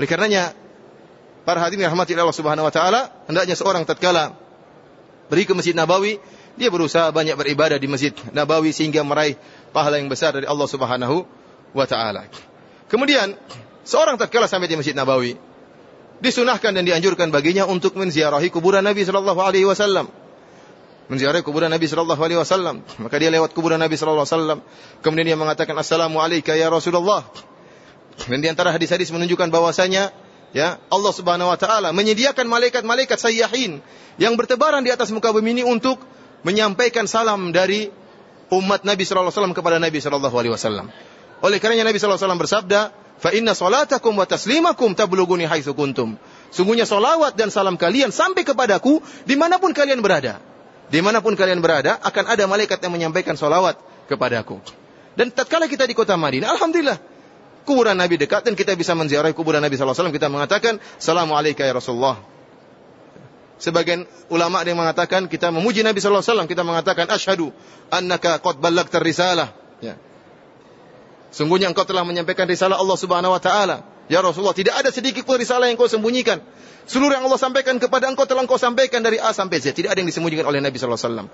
Oleh karenanya para hadirin rahmati Allah Subhanahu wa taala, hendaknya seorang tatkala pergi ke Masjid Nabawi, dia berusaha banyak beribadah di Masjid Nabawi sehingga meraih pahala yang besar dari Allah Subhanahu wa taala. Kemudian seorang tatkala sampai di Masjid Nabawi, disunahkan dan dianjurkan baginya untuk menziarahi kuburan Nabi sallallahu alaihi wasallam. Menziarahi kuburan Nabi sallallahu alaihi wasallam. Maka dia lewat kuburan Nabi sallallahu alaihi wasallam, kemudian dia mengatakan assalamu alayka ya Rasulullah. Dan di antara hadis-hadis menunjukkan bahwasanya ya Allah Subhanahu wa taala menyediakan malaikat-malaikat sayyahin yang bertebaran di atas muka bumi ini untuk menyampaikan salam dari umat Nabi sallallahu alaihi wasallam kepada Nabi sallallahu alaihi wasallam. Oleh karenanya Nabi wasallam bersabda, Fa inna salatakum wa taslimakum tabluguni haitsu. Sungguhnya solawat dan salam kalian sampai kepadaku di mana pun kalian berada. Di mana pun kalian berada akan ada malaikat yang menyampaikan solawat kepadaku. Dan tatkala kita di kota Madinah, alhamdulillah kuburan Nabi dekat dan kita bisa menziarahi kuburan Nabi SAW. Kita mengatakan, Assalamualaikum ya Rasulullah. Sebagian ulama yang mengatakan kita memuji Nabi SAW. Kita mengatakan, Ashadu annaka qad ballagta risalah. Ya. Sungguhnya engkau telah menyampaikan risalah Allah Subhanahu wa taala. Ya Rasulullah, tidak ada sedikit pun risalah yang kau sembunyikan. Seluruh yang Allah sampaikan kepada engkau telah engkau sampaikan dari A sampai Z. Tidak ada yang disembunyikan oleh Nabi sallallahu alaihi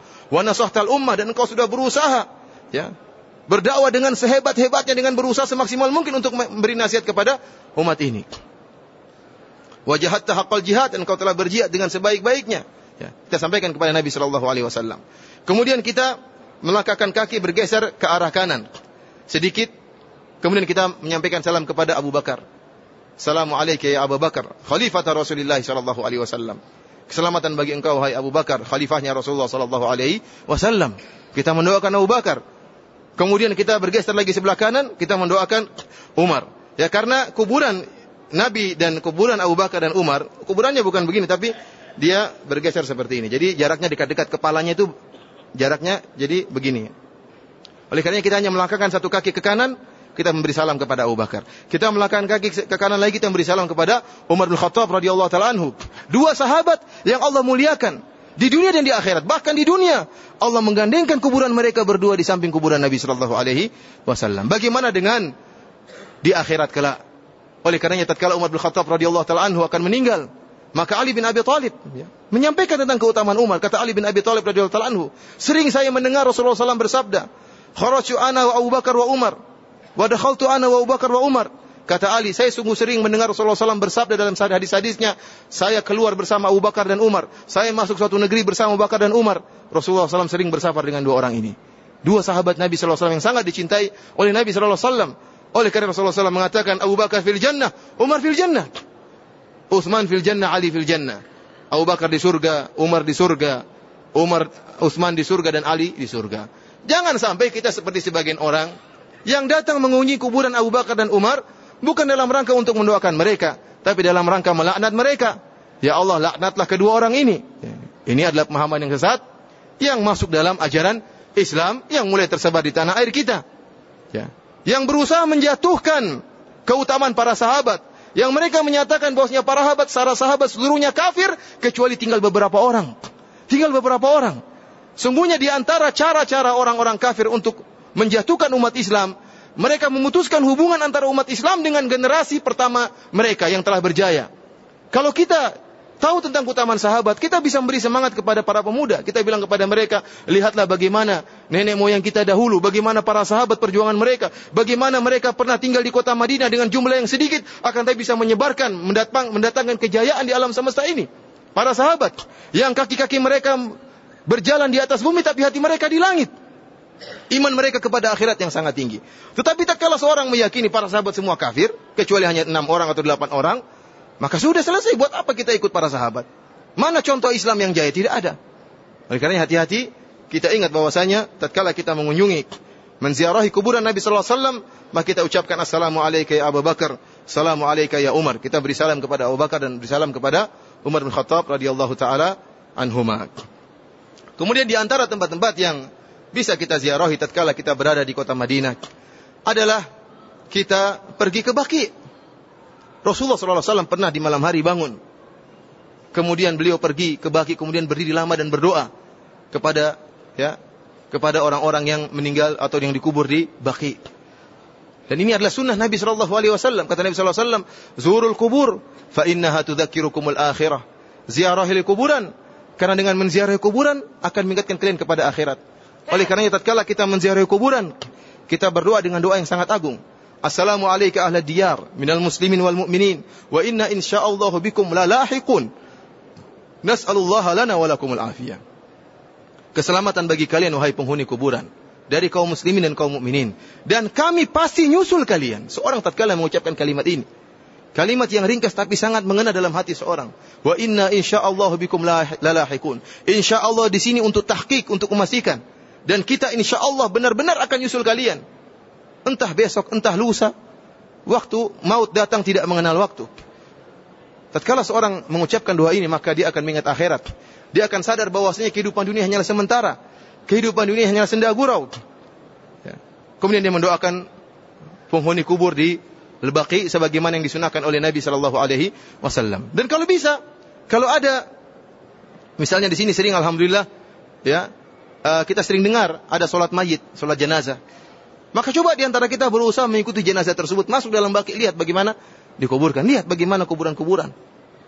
wasallam. Wa ummah dan engkau sudah berusaha ya, berdakwah dengan sehebat-hebatnya dengan berusaha semaksimal mungkin untuk memberi nasihat kepada umat ini. Wajahatta haqqal jihad dan kau telah berjihad dengan sebaik-baiknya. Ya, kita sampaikan kepada Nabi sallallahu alaihi wasallam. Kemudian kita melangkahkan kaki bergeser ke arah kanan. Sedikit kemudian kita menyampaikan salam kepada Abu Bakar. Assalamualaikum ya Abu Bakar, khalifah Rasulullah sallallahu alaihi wasallam. Keselamatan bagi engkau hai Abu Bakar, khalifahnya Rasulullah sallallahu alaihi wasallam. Kita mendoakan Abu Bakar. Kemudian kita bergeser lagi sebelah kanan, kita mendoakan Umar. Ya karena kuburan Nabi dan kuburan Abu Bakar dan Umar, kuburannya bukan begini tapi dia bergeser seperti ini. Jadi jaraknya dekat-dekat kepalanya itu jaraknya jadi begini. Oleh karena kita hanya melangkahkan satu kaki ke kanan, kita memberi salam kepada Abu Bakar. Kita melangkahkan kaki ke kanan lagi kita memberi salam kepada Umar bin Khattab radhiyallahu taala anhu. Dua sahabat yang Allah muliakan di dunia dan di akhirat. Bahkan di dunia Allah menggandengkan kuburan mereka berdua di samping kuburan Nabi sallallahu alaihi wasallam. Bagaimana dengan di akhirat kelak? Oleh karenanya tatkala Umar bin Khattab radhiyallahu taala anhu akan meninggal, maka Ali bin Abi Thalib ya, menyampaikan tentang keutamaan Umar. Kata Ali bin Abi Thalib radhiyallahu taala anhu, sering saya mendengar Rasulullah SAW bersabda, "Kharaju ana wa Abu Bakar wa Umar." Wa dakhaltu ana wa Abu Bakar wa Umar. Kata Ali, saya sungguh sering mendengar Rasulullah SAW bersabda dalam hadis-hadisnya, saya keluar bersama Abu Bakar dan Umar. Saya masuk suatu negeri bersama Abu Bakar dan Umar. Rasulullah SAW sering bersafar dengan dua orang ini. Dua sahabat Nabi SAW yang sangat dicintai oleh Nabi SAW. Oleh karena Rasulullah SAW mengatakan, Abu Bakar fil jannah, Umar fil jannah. Uthman fil jannah, Ali fil jannah. Abu Bakar di surga, Umar di surga. Umar, Uthman di surga dan Ali di surga. Jangan sampai kita seperti sebagian orang yang datang mengunjungi kuburan Abu Bakar dan Umar bukan dalam rangka untuk mendoakan mereka, tapi dalam rangka melaknat mereka. Ya Allah, laknatlah kedua orang ini. Ini adalah pemahaman yang sesat yang masuk dalam ajaran Islam yang mulai tersebar di tanah air kita. Ya. Yang berusaha menjatuhkan keutamaan para sahabat. Yang mereka menyatakan bahwasanya para sahabat, para sahabat seluruhnya kafir kecuali tinggal beberapa orang. Tinggal beberapa orang. Sungguhnya di antara cara-cara orang-orang kafir untuk menjatuhkan umat Islam, mereka memutuskan hubungan antara umat Islam dengan generasi pertama mereka yang telah berjaya. Kalau kita tahu tentang keutamaan sahabat, kita bisa memberi semangat kepada para pemuda. Kita bilang kepada mereka, lihatlah bagaimana nenek moyang kita dahulu, bagaimana para sahabat perjuangan mereka, bagaimana mereka pernah tinggal di kota Madinah dengan jumlah yang sedikit, akan tapi bisa menyebarkan, mendatang, mendatangkan kejayaan di alam semesta ini. Para sahabat yang kaki-kaki mereka berjalan di atas bumi, tapi hati mereka di langit. Iman mereka kepada akhirat yang sangat tinggi. Tetapi tak kala seorang meyakini para sahabat semua kafir, kecuali hanya enam orang atau delapan orang, maka sudah selesai. Buat apa kita ikut para sahabat? Mana contoh Islam yang jaya? Tidak ada. Oleh karena hati-hati, kita ingat bahwasanya tatkala kita mengunjungi, menziarahi kuburan Nabi sallallahu alaihi wasallam, maka kita ucapkan assalamualaikum ya Abu Bakar, assalamualaikum ya Umar. Kita beri salam kepada Abu Bakar dan beri salam kepada Umar bin Khattab radhiyallahu taala anhuma. Kemudian di antara tempat-tempat yang bisa kita ziarahi tatkala kita berada di kota Madinah adalah kita pergi ke Baki. Rasulullah SAW pernah di malam hari bangun. Kemudian beliau pergi ke Baki, kemudian berdiri lama dan berdoa kepada ya kepada orang-orang yang meninggal atau yang dikubur di Baki. Dan ini adalah sunnah Nabi Shallallahu Alaihi Wasallam. Kata Nabi Shallallahu Alaihi Wasallam, "Zurul kubur, fa innaha tudzakirukumul akhirah." Ziarahi kuburan, karena dengan menziarahi kuburan akan mengingatkan kalian kepada akhirat. Oleh karenanya tatkala kita menziarahi kuburan, kita berdoa dengan doa yang sangat agung. Assalamu alayka diyar minal muslimin wal mu'minin wa inna insyaallah bikum la lahiqun. Nas'alullaha lana wa lakumul afiyah. Keselamatan bagi kalian wahai penghuni kuburan dari kaum muslimin dan kaum mukminin dan kami pasti nyusul kalian. Seorang tatkala mengucapkan kalimat ini, Kalimat yang ringkas tapi sangat mengena dalam hati seorang. Wa inna insyaallah bikum la lahiqun. Insyaallah di sini untuk tahqiq, untuk memastikan dan kita insya Allah benar-benar akan nyusul kalian. Entah besok, entah lusa. Waktu maut datang tidak mengenal waktu. Tatkala seorang mengucapkan doa ini, maka dia akan mengingat akhirat. Dia akan sadar bahwasanya kehidupan dunia hanyalah sementara. Kehidupan dunia hanyalah senda gurau. Ya. Kemudian dia mendoakan penghuni kubur di Lebaki sebagaimana yang disunahkan oleh Nabi Shallallahu Alaihi Wasallam. Dan kalau bisa, kalau ada, misalnya di sini sering Alhamdulillah, ya uh, kita sering dengar ada sholat mayit, sholat jenazah. Maka coba di antara kita berusaha mengikuti jenazah tersebut, masuk dalam baki, lihat bagaimana dikuburkan, lihat bagaimana kuburan-kuburan.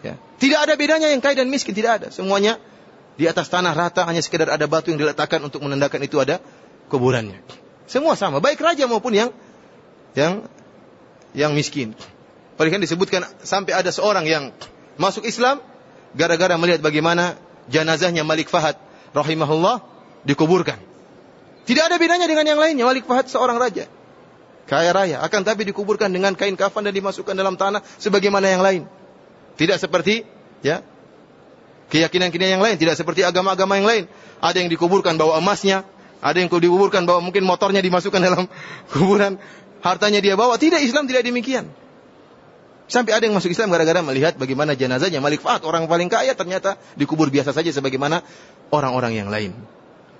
Ya. Tidak ada bedanya yang kaya dan miskin, tidak ada. Semuanya di atas tanah rata, hanya sekedar ada batu yang diletakkan untuk menandakan itu ada kuburannya. Semua sama, baik raja maupun yang yang yang miskin. Oleh kan disebutkan sampai ada seorang yang masuk Islam gara-gara melihat bagaimana jenazahnya Malik Fahad rahimahullah dikuburkan. Tidak ada bedanya dengan yang lainnya. Malik Fahad seorang raja. Kaya raya. Akan tapi dikuburkan dengan kain kafan dan dimasukkan dalam tanah sebagaimana yang lain. Tidak seperti ya keyakinan-keyakinan yang lain. Tidak seperti agama-agama yang lain. Ada yang dikuburkan bawa emasnya. Ada yang dikuburkan bawa mungkin motornya dimasukkan dalam *laughs* kuburan. Hartanya dia bawa. Tidak, Islam tidak demikian. Sampai ada yang masuk Islam gara-gara melihat bagaimana jenazahnya Malik Fahad, orang paling kaya ternyata dikubur biasa saja sebagaimana orang-orang yang lain.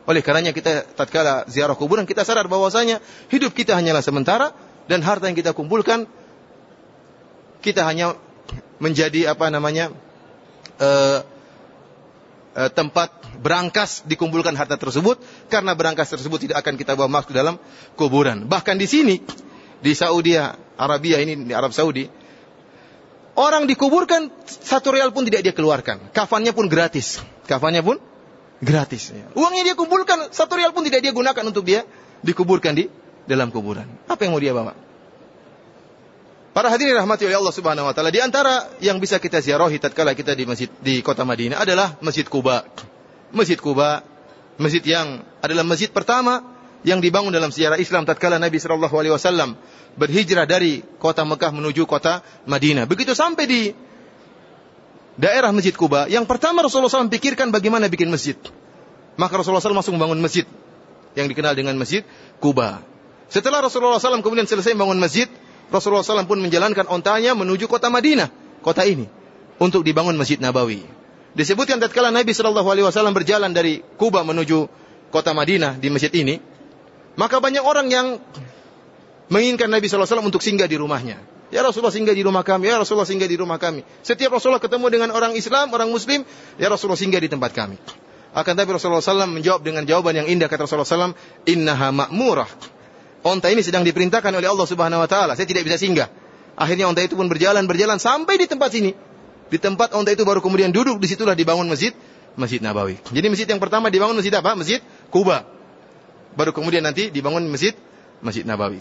Oleh karenanya kita tatkala ziarah kuburan kita sadar bahwasanya hidup kita hanyalah sementara dan harta yang kita kumpulkan kita hanya menjadi apa namanya uh, tempat berangkas dikumpulkan harta tersebut karena berangkas tersebut tidak akan kita bawa masuk dalam kuburan. Bahkan di sini di Saudi Arabia ini di Arab Saudi Orang dikuburkan satu real pun tidak dia keluarkan. Kafannya pun gratis. Kafannya pun gratis. Uangnya dia kumpulkan satu real pun tidak dia gunakan untuk dia dikuburkan di dalam kuburan. Apa yang mau dia bawa? Para hadirin rahmati oleh Allah Subhanahu wa taala, di antara yang bisa kita ziarahi tatkala kita di masjid di kota Madinah adalah Masjid Kuba. Masjid Kuba, masjid yang adalah masjid pertama yang dibangun dalam sejarah Islam tatkala Nabi sallallahu alaihi wasallam berhijrah dari kota Mekah menuju kota Madinah. Begitu sampai di daerah Masjid Kuba, yang pertama Rasulullah SAW pikirkan bagaimana bikin masjid. Maka Rasulullah SAW langsung membangun masjid yang dikenal dengan Masjid Kuba. Setelah Rasulullah SAW kemudian selesai membangun masjid, Rasulullah SAW pun menjalankan ontanya menuju kota Madinah, kota ini, untuk dibangun Masjid Nabawi. Disebutkan tatkala Nabi Shallallahu Alaihi Wasallam berjalan dari Kuba menuju kota Madinah di masjid ini, maka banyak orang yang menginginkan Nabi SAW untuk singgah di rumahnya. Ya Rasulullah singgah di rumah kami, ya Rasulullah singgah di rumah kami. Setiap Rasulullah ketemu dengan orang Islam, orang Muslim, ya Rasulullah singgah di tempat kami. Akan tapi Rasulullah SAW menjawab dengan jawaban yang indah kata Rasulullah SAW, Innaha ma'murah. Onta ini sedang diperintahkan oleh Allah Subhanahu Wa Taala. Saya tidak bisa singgah. Akhirnya onta itu pun berjalan berjalan sampai di tempat sini. Di tempat onta itu baru kemudian duduk di situlah dibangun masjid Masjid Nabawi. Jadi masjid yang pertama dibangun masjid apa? Masjid Kuba. Baru kemudian nanti dibangun masjid Masjid Nabawi.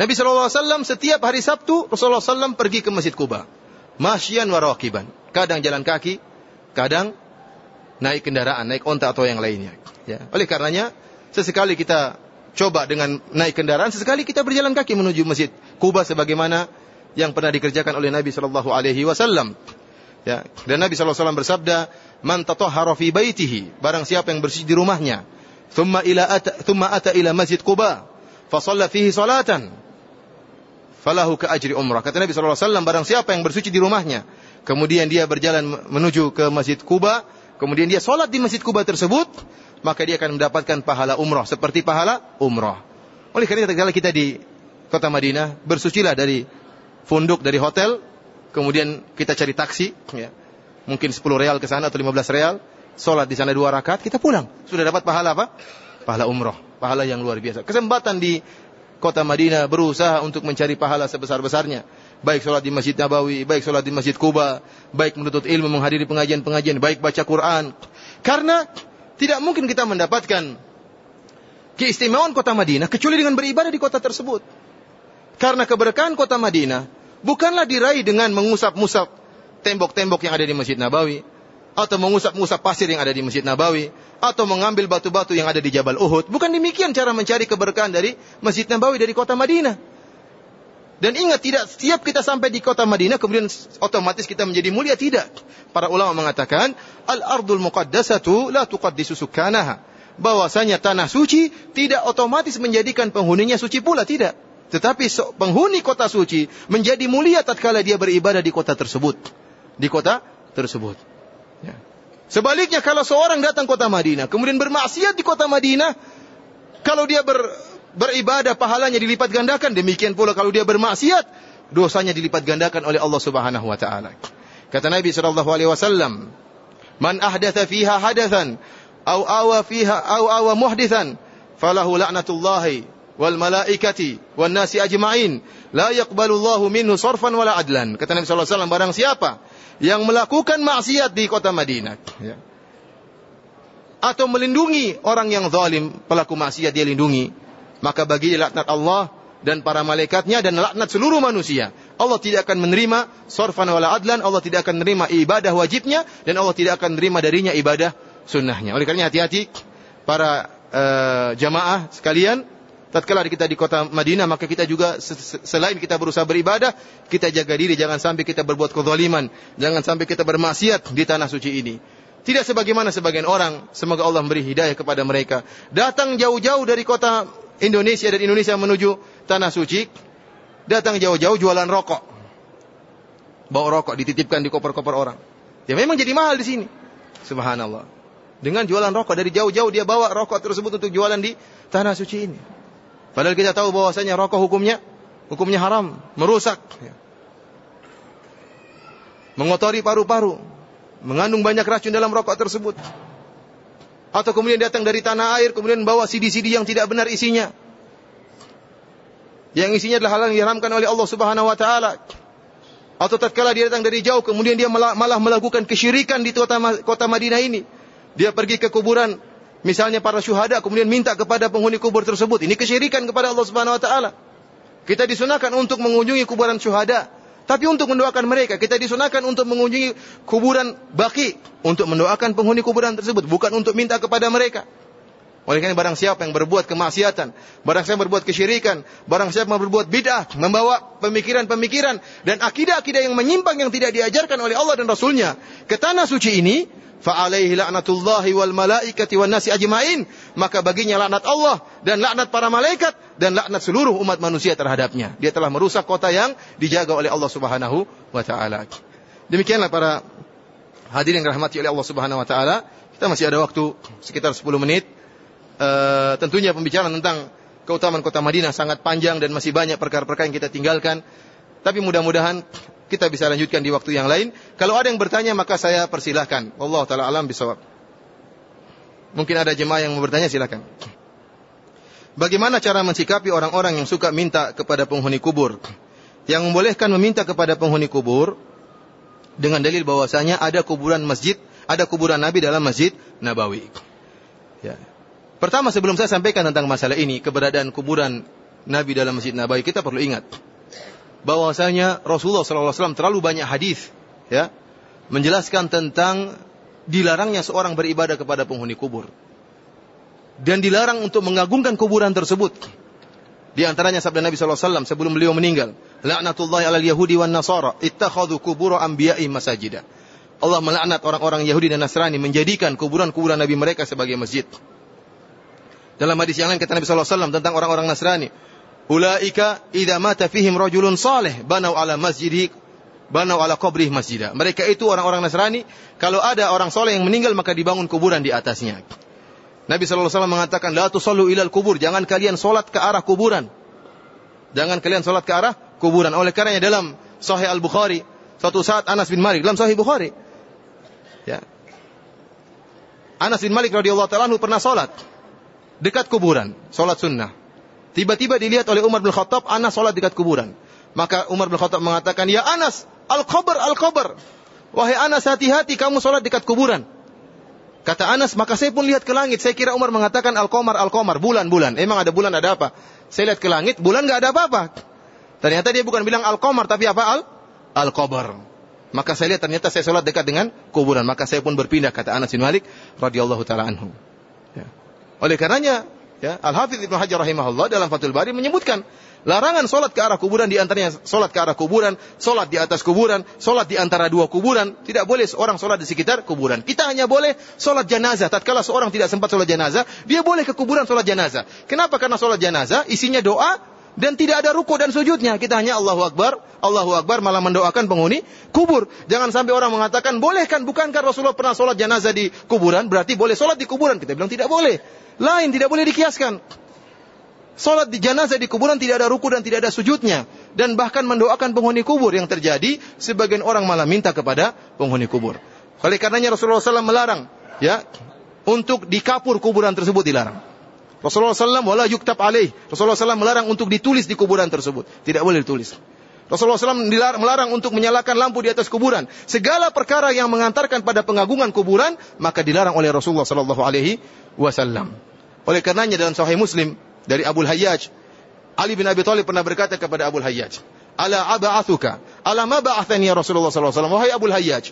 Nabi SAW setiap hari Sabtu Rasulullah SAW pergi ke Masjid Kuba. Masyian warakiban. Kadang jalan kaki, kadang naik kendaraan, naik onta atau yang lainnya. Ya. Oleh karenanya, sesekali kita coba dengan naik kendaraan, sesekali kita berjalan kaki menuju Masjid Kuba sebagaimana yang pernah dikerjakan oleh Nabi Shallallahu Alaihi Wasallam. Ya. Dan Nabi SAW bersabda, "Man tatahhara fi baitihi, barang siapa yang bersih di rumahnya, thumma ila ata, thumma ata ila Masjid Kuba, fa fihi salatan." Falahu ke ajri umrah. Kata Nabi SAW, barang siapa yang bersuci di rumahnya, kemudian dia berjalan menuju ke Masjid Kuba, kemudian dia sholat di Masjid Kuba tersebut, maka dia akan mendapatkan pahala umrah, seperti pahala umrah. Oleh karena itu, kita di kota Madinah, bersucilah dari funduk, dari hotel, kemudian kita cari taksi, ya. mungkin 10 real ke sana atau 15 real, sholat di sana dua rakaat, kita pulang. Sudah dapat pahala apa? Pahala umrah, pahala yang luar biasa. Kesempatan di kota Madinah berusaha untuk mencari pahala sebesar-besarnya. Baik sholat di Masjid Nabawi, baik sholat di Masjid Kuba, baik menuntut ilmu, menghadiri pengajian-pengajian, baik baca Quran. Karena tidak mungkin kita mendapatkan keistimewaan kota Madinah kecuali dengan beribadah di kota tersebut. Karena keberkahan kota Madinah bukanlah diraih dengan mengusap-musap tembok-tembok yang ada di Masjid Nabawi, atau mengusap-ngusap pasir yang ada di Masjid Nabawi, atau mengambil batu-batu yang ada di Jabal Uhud. Bukan demikian cara mencari keberkahan dari Masjid Nabawi dari kota Madinah. Dan ingat tidak setiap kita sampai di kota Madinah kemudian otomatis kita menjadi mulia tidak. Para ulama mengatakan al-ardul muqaddasatu la tuqaddisu sukanaha. Bahwasanya tanah suci tidak otomatis menjadikan penghuninya suci pula tidak. Tetapi penghuni kota suci menjadi mulia tatkala dia beribadah di kota tersebut. Di kota tersebut. Ya. Sebaliknya kalau seorang datang kota Madinah, kemudian bermaksiat di kota Madinah, kalau dia ber, beribadah pahalanya dilipat gandakan, demikian pula kalau dia bermaksiat, dosanya dilipat gandakan oleh Allah Subhanahu wa taala. Kata Nabi sallallahu alaihi wasallam, "Man ahdatha fiha hadathan aw awa fiha aw awa muhdithan, falahu la'natullahi wal malaikati wan nasi ajma'in, la yaqbalu Allahu minhu sarfan wala adlan." Kata Nabi sallallahu alaihi wasallam, barang siapa yang melakukan maksiat di kota Madinah. Ya. Atau melindungi orang yang zalim, pelaku maksiat dia lindungi. Maka bagi laknat Allah dan para malaikatnya dan laknat seluruh manusia. Allah tidak akan menerima sorfan wala adlan, Allah tidak akan menerima ibadah wajibnya dan Allah tidak akan menerima darinya ibadah sunnahnya. Oleh karena hati-hati para uh, jamaah sekalian, tatkala kita di kota Madinah maka kita juga selain kita berusaha beribadah, kita jaga diri jangan sampai kita berbuat kezaliman, jangan sampai kita bermaksiat di tanah suci ini. Tidak sebagaimana sebagian orang, semoga Allah memberi hidayah kepada mereka. Datang jauh-jauh dari kota Indonesia dan Indonesia menuju tanah suci, datang jauh-jauh jualan rokok. Bawa rokok dititipkan di koper-koper orang. Ya memang jadi mahal di sini. Subhanallah. Dengan jualan rokok dari jauh-jauh dia bawa rokok tersebut untuk jualan di tanah suci ini. Padahal kita tahu bahwasanya rokok hukumnya hukumnya haram, merusak. Mengotori paru-paru, mengandung banyak racun dalam rokok tersebut. Atau kemudian datang dari tanah air, kemudian bawa CD-CD yang tidak benar isinya. Yang isinya adalah hal yang diharamkan oleh Allah Subhanahu wa taala. Atau tatkala dia datang dari jauh, kemudian dia malah melakukan kesyirikan di kota, Madinah ini. Dia pergi ke kuburan, misalnya para syuhada, kemudian minta kepada penghuni kubur tersebut. Ini kesyirikan kepada Allah Subhanahu wa taala. Kita disunahkan untuk mengunjungi kuburan syuhada, tapi untuk mendoakan mereka, kita disunahkan untuk mengunjungi kuburan baki untuk mendoakan penghuni kuburan tersebut, bukan untuk minta kepada mereka. Oleh karena barang siapa yang berbuat kemaksiatan, barang siapa yang berbuat kesyirikan, barang siapa yang berbuat bid'ah, membawa pemikiran-pemikiran dan akidah-akidah yang menyimpang yang tidak diajarkan oleh Allah dan Rasulnya ke tanah suci ini, fa'alaihi la'natullahi wal malaikati wan nasi ajmain, maka baginya laknat Allah dan laknat para malaikat dan laknat seluruh umat manusia terhadapnya. Dia telah merusak kota yang dijaga oleh Allah Subhanahu wa taala. Demikianlah para hadirin yang dirahmati oleh Allah Subhanahu wa taala. Kita masih ada waktu sekitar 10 menit. Uh, tentunya pembicaraan tentang keutamaan kota Madinah sangat panjang dan masih banyak perkara-perkara yang kita tinggalkan. Tapi mudah-mudahan kita bisa lanjutkan di waktu yang lain. Kalau ada yang bertanya maka saya persilahkan. Allah taala alam bisawab. Mungkin ada jemaah yang mau bertanya silakan. Bagaimana cara mensikapi orang-orang yang suka minta kepada penghuni kubur? Yang membolehkan meminta kepada penghuni kubur dengan dalil bahwasanya ada kuburan masjid, ada kuburan Nabi dalam Masjid Nabawi. Ya. Pertama sebelum saya sampaikan tentang masalah ini, keberadaan kuburan Nabi dalam Masjid Nabawi, kita perlu ingat bahwasanya Rasulullah SAW terlalu banyak hadis ya menjelaskan tentang dilarangnya seorang beribadah kepada penghuni kubur dan dilarang untuk mengagungkan kuburan tersebut. Di antaranya sabda Nabi SAW sebelum beliau meninggal, laknatullahi alal yahudi wan nasara ittakhadhu kubur anbiya'i masajida. Allah melaknat orang-orang Yahudi dan Nasrani menjadikan kuburan-kuburan Nabi mereka sebagai masjid. Dalam hadis yang lain kata Nabi SAW tentang orang-orang Nasrani, Ulaika idza mata fihim rajulun saleh banau ala masjidih banau ala qabrih masjidah. Mereka itu orang-orang Nasrani, kalau ada orang soleh yang meninggal maka dibangun kuburan di atasnya. Nabi sallallahu alaihi wasallam mengatakan la tusallu ilal kubur, jangan kalian salat ke arah kuburan. Jangan kalian salat ke arah kuburan. Oleh karenanya dalam Sahih Al-Bukhari, suatu saat Anas bin Malik dalam Sahih Bukhari. Ya. Anas bin Malik radhiyallahu taala pernah salat dekat kuburan, salat sunnah. Tiba-tiba dilihat oleh Umar bin Khattab, Anas sholat dekat kuburan. Maka Umar bin Khattab mengatakan, Ya Anas, al-qabr, al-qabr. Wahai Anas, hati-hati kamu sholat dekat kuburan. Kata Anas, maka saya pun lihat ke langit. Saya kira Umar mengatakan al-qamar, al-qamar, bulan-bulan. Emang ada bulan, ada apa? Saya lihat ke langit, bulan nggak ada apa-apa. Ternyata dia bukan bilang al-qamar, tapi apa? Al al-qabr. Maka saya lihat ternyata saya sholat dekat dengan kuburan. Maka saya pun berpindah, kata Anas bin Malik, radhiyallahu taala anhu. Ya. Oleh karenanya, Ya, Al-Hafidz Ibnu Hajar rahimahullah dalam Fathul Bari menyebutkan larangan solat ke arah kuburan di antaranya solat ke arah kuburan, solat di atas kuburan, solat di antara dua kuburan. Tidak boleh seorang solat di sekitar kuburan. Kita hanya boleh solat jenazah. Tatkala seorang tidak sempat solat jenazah, dia boleh ke kuburan solat jenazah. Kenapa? Karena solat jenazah isinya doa dan tidak ada ruku dan sujudnya. Kita hanya Allahu Akbar, Allahu Akbar malah mendoakan penghuni kubur. Jangan sampai orang mengatakan, boleh kan, bukankah Rasulullah pernah sholat jenazah di kuburan, berarti boleh sholat di kuburan. Kita bilang tidak boleh. Lain tidak boleh dikiaskan. Salat di jenazah di kuburan tidak ada ruku dan tidak ada sujudnya dan bahkan mendoakan penghuni kubur yang terjadi sebagian orang malah minta kepada penghuni kubur. Oleh karenanya Rasulullah SAW melarang ya untuk dikapur kuburan tersebut dilarang. Rasulullah SAW wala yuktab alaih. Rasulullah SAW melarang untuk ditulis di kuburan tersebut. Tidak boleh ditulis. Rasulullah SAW melarang untuk menyalakan lampu di atas kuburan. Segala perkara yang mengantarkan pada pengagungan kuburan maka dilarang oleh Rasulullah SAW. Oleh karenanya dalam Sahih Muslim dari Abu Hayyaj, Ali bin Abi Thalib pernah berkata kepada Abu Hayyaj, ala aba'athuka ala ma ba'athani ya Rasulullah sallallahu alaihi wasallam wahai Abu Hayyaj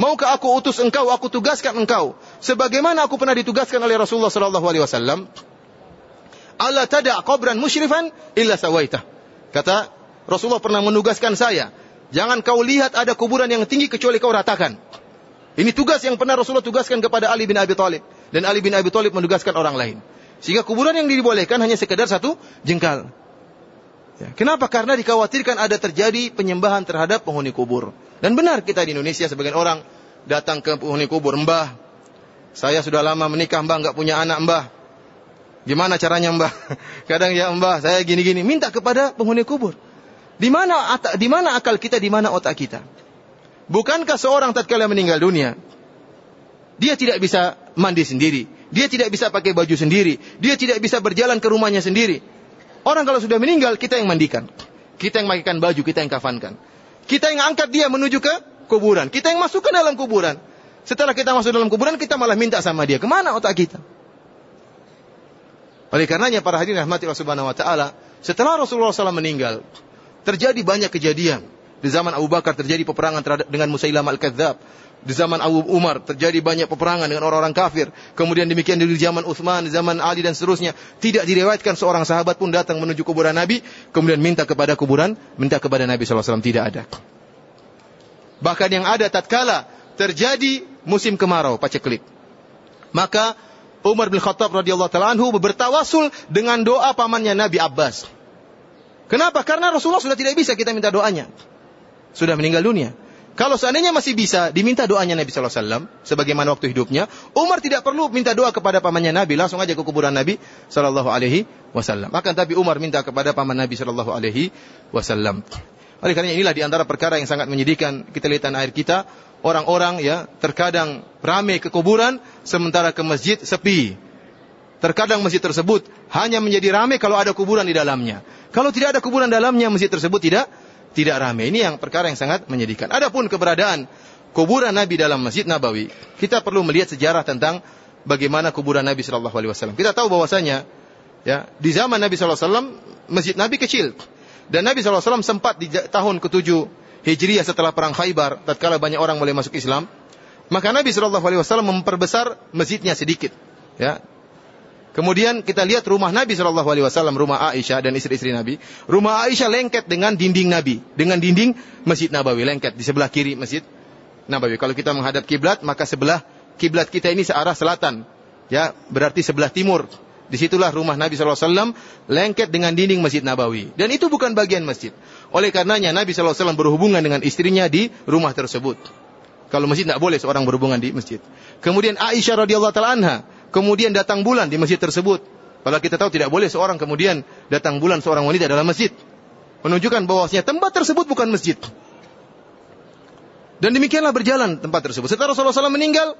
maukah aku utus engkau aku tugaskan engkau sebagaimana aku pernah ditugaskan oleh Rasulullah sallallahu alaihi wasallam ala tada' qabran musyrifan illa sawaitah kata Rasulullah pernah menugaskan saya jangan kau lihat ada kuburan yang tinggi kecuali kau ratakan ini tugas yang pernah Rasulullah tugaskan kepada Ali bin Abi Thalib dan Ali bin Abi Thalib menugaskan orang lain sehingga kuburan yang dibolehkan hanya sekedar satu jengkal. Ya. Kenapa? Karena dikhawatirkan ada terjadi penyembahan terhadap penghuni kubur. Dan benar kita di Indonesia sebagian orang datang ke penghuni kubur, Mbah, saya sudah lama menikah, Mbah, nggak punya anak, Mbah. Gimana caranya, Mbah? *laughs* Kadang ya, Mbah, saya gini-gini, minta kepada penghuni kubur. Di mana di mana akal kita, di mana otak kita? Bukankah seorang tatkala meninggal dunia, dia tidak bisa mandi sendiri, dia tidak bisa pakai baju sendiri. Dia tidak bisa berjalan ke rumahnya sendiri. Orang kalau sudah meninggal, kita yang mandikan. Kita yang makaikan baju, kita yang kafankan. Kita yang angkat dia menuju ke kuburan. Kita yang masukkan dalam kuburan. Setelah kita masuk dalam kuburan, kita malah minta sama dia. Ke mana otak kita? Oleh karenanya para hadirin rahmati Allah Subhanahu wa taala, setelah Rasulullah SAW meninggal, terjadi banyak kejadian. Di zaman Abu Bakar terjadi peperangan terhadap dengan Musailamah al-Kadzab. Di zaman Abu Umar terjadi banyak peperangan dengan orang-orang kafir. Kemudian demikian di zaman Uthman, di zaman Ali dan seterusnya. Tidak direwayatkan seorang sahabat pun datang menuju kuburan Nabi. Kemudian minta kepada kuburan, minta kepada Nabi SAW. Tidak ada. Bahkan yang ada tatkala terjadi musim kemarau, paceklik. Maka Umar bin Khattab radhiyallahu taala anhu bertawasul dengan doa pamannya Nabi Abbas. Kenapa? Karena Rasulullah sudah tidak bisa kita minta doanya. Sudah meninggal dunia. Kalau seandainya masih bisa diminta doanya Nabi Sallallahu Alaihi Wasallam, sebagaimana waktu hidupnya, Umar tidak perlu minta doa kepada pamannya Nabi, langsung aja ke kuburan Nabi Sallallahu Alaihi Wasallam. Akan tapi Umar minta kepada paman Nabi Sallallahu Alaihi Wasallam. Oleh karena inilah di antara perkara yang sangat menyedihkan kita lihat air kita, orang-orang ya terkadang ramai ke kuburan sementara ke masjid sepi. Terkadang masjid tersebut hanya menjadi ramai kalau ada kuburan di dalamnya. Kalau tidak ada kuburan dalamnya, masjid tersebut tidak tidak ramai. Ini yang perkara yang sangat menyedihkan. Adapun keberadaan kuburan Nabi dalam Masjid Nabawi, kita perlu melihat sejarah tentang bagaimana kuburan Nabi Shallallahu Alaihi Wasallam. Kita tahu bahwasanya ya di zaman Nabi Wasallam Masjid Nabi kecil dan Nabi Wasallam sempat di tahun ke-7 Hijriah setelah perang Khaybar, tatkala banyak orang mulai masuk Islam, maka Nabi Shallallahu Alaihi Wasallam memperbesar masjidnya sedikit. Ya, Kemudian kita lihat rumah Nabi Shallallahu Alaihi Wasallam, rumah Aisyah dan istri-istri Nabi. Rumah Aisyah lengket dengan dinding Nabi, dengan dinding Masjid Nabawi lengket di sebelah kiri Masjid Nabawi. Kalau kita menghadap kiblat, maka sebelah kiblat kita ini searah selatan, ya berarti sebelah timur. Di situlah rumah Nabi SAW lengket dengan dinding Masjid Nabawi. Dan itu bukan bagian masjid. Oleh karenanya Nabi SAW berhubungan dengan istrinya di rumah tersebut. Kalau masjid tidak boleh seorang berhubungan di masjid. Kemudian Aisyah radhiyallahu taala anha kemudian datang bulan di masjid tersebut. Padahal kita tahu tidak boleh seorang kemudian datang bulan seorang wanita dalam masjid. Menunjukkan bahwasanya tempat tersebut bukan masjid. Dan demikianlah berjalan tempat tersebut. Setelah Rasulullah SAW meninggal,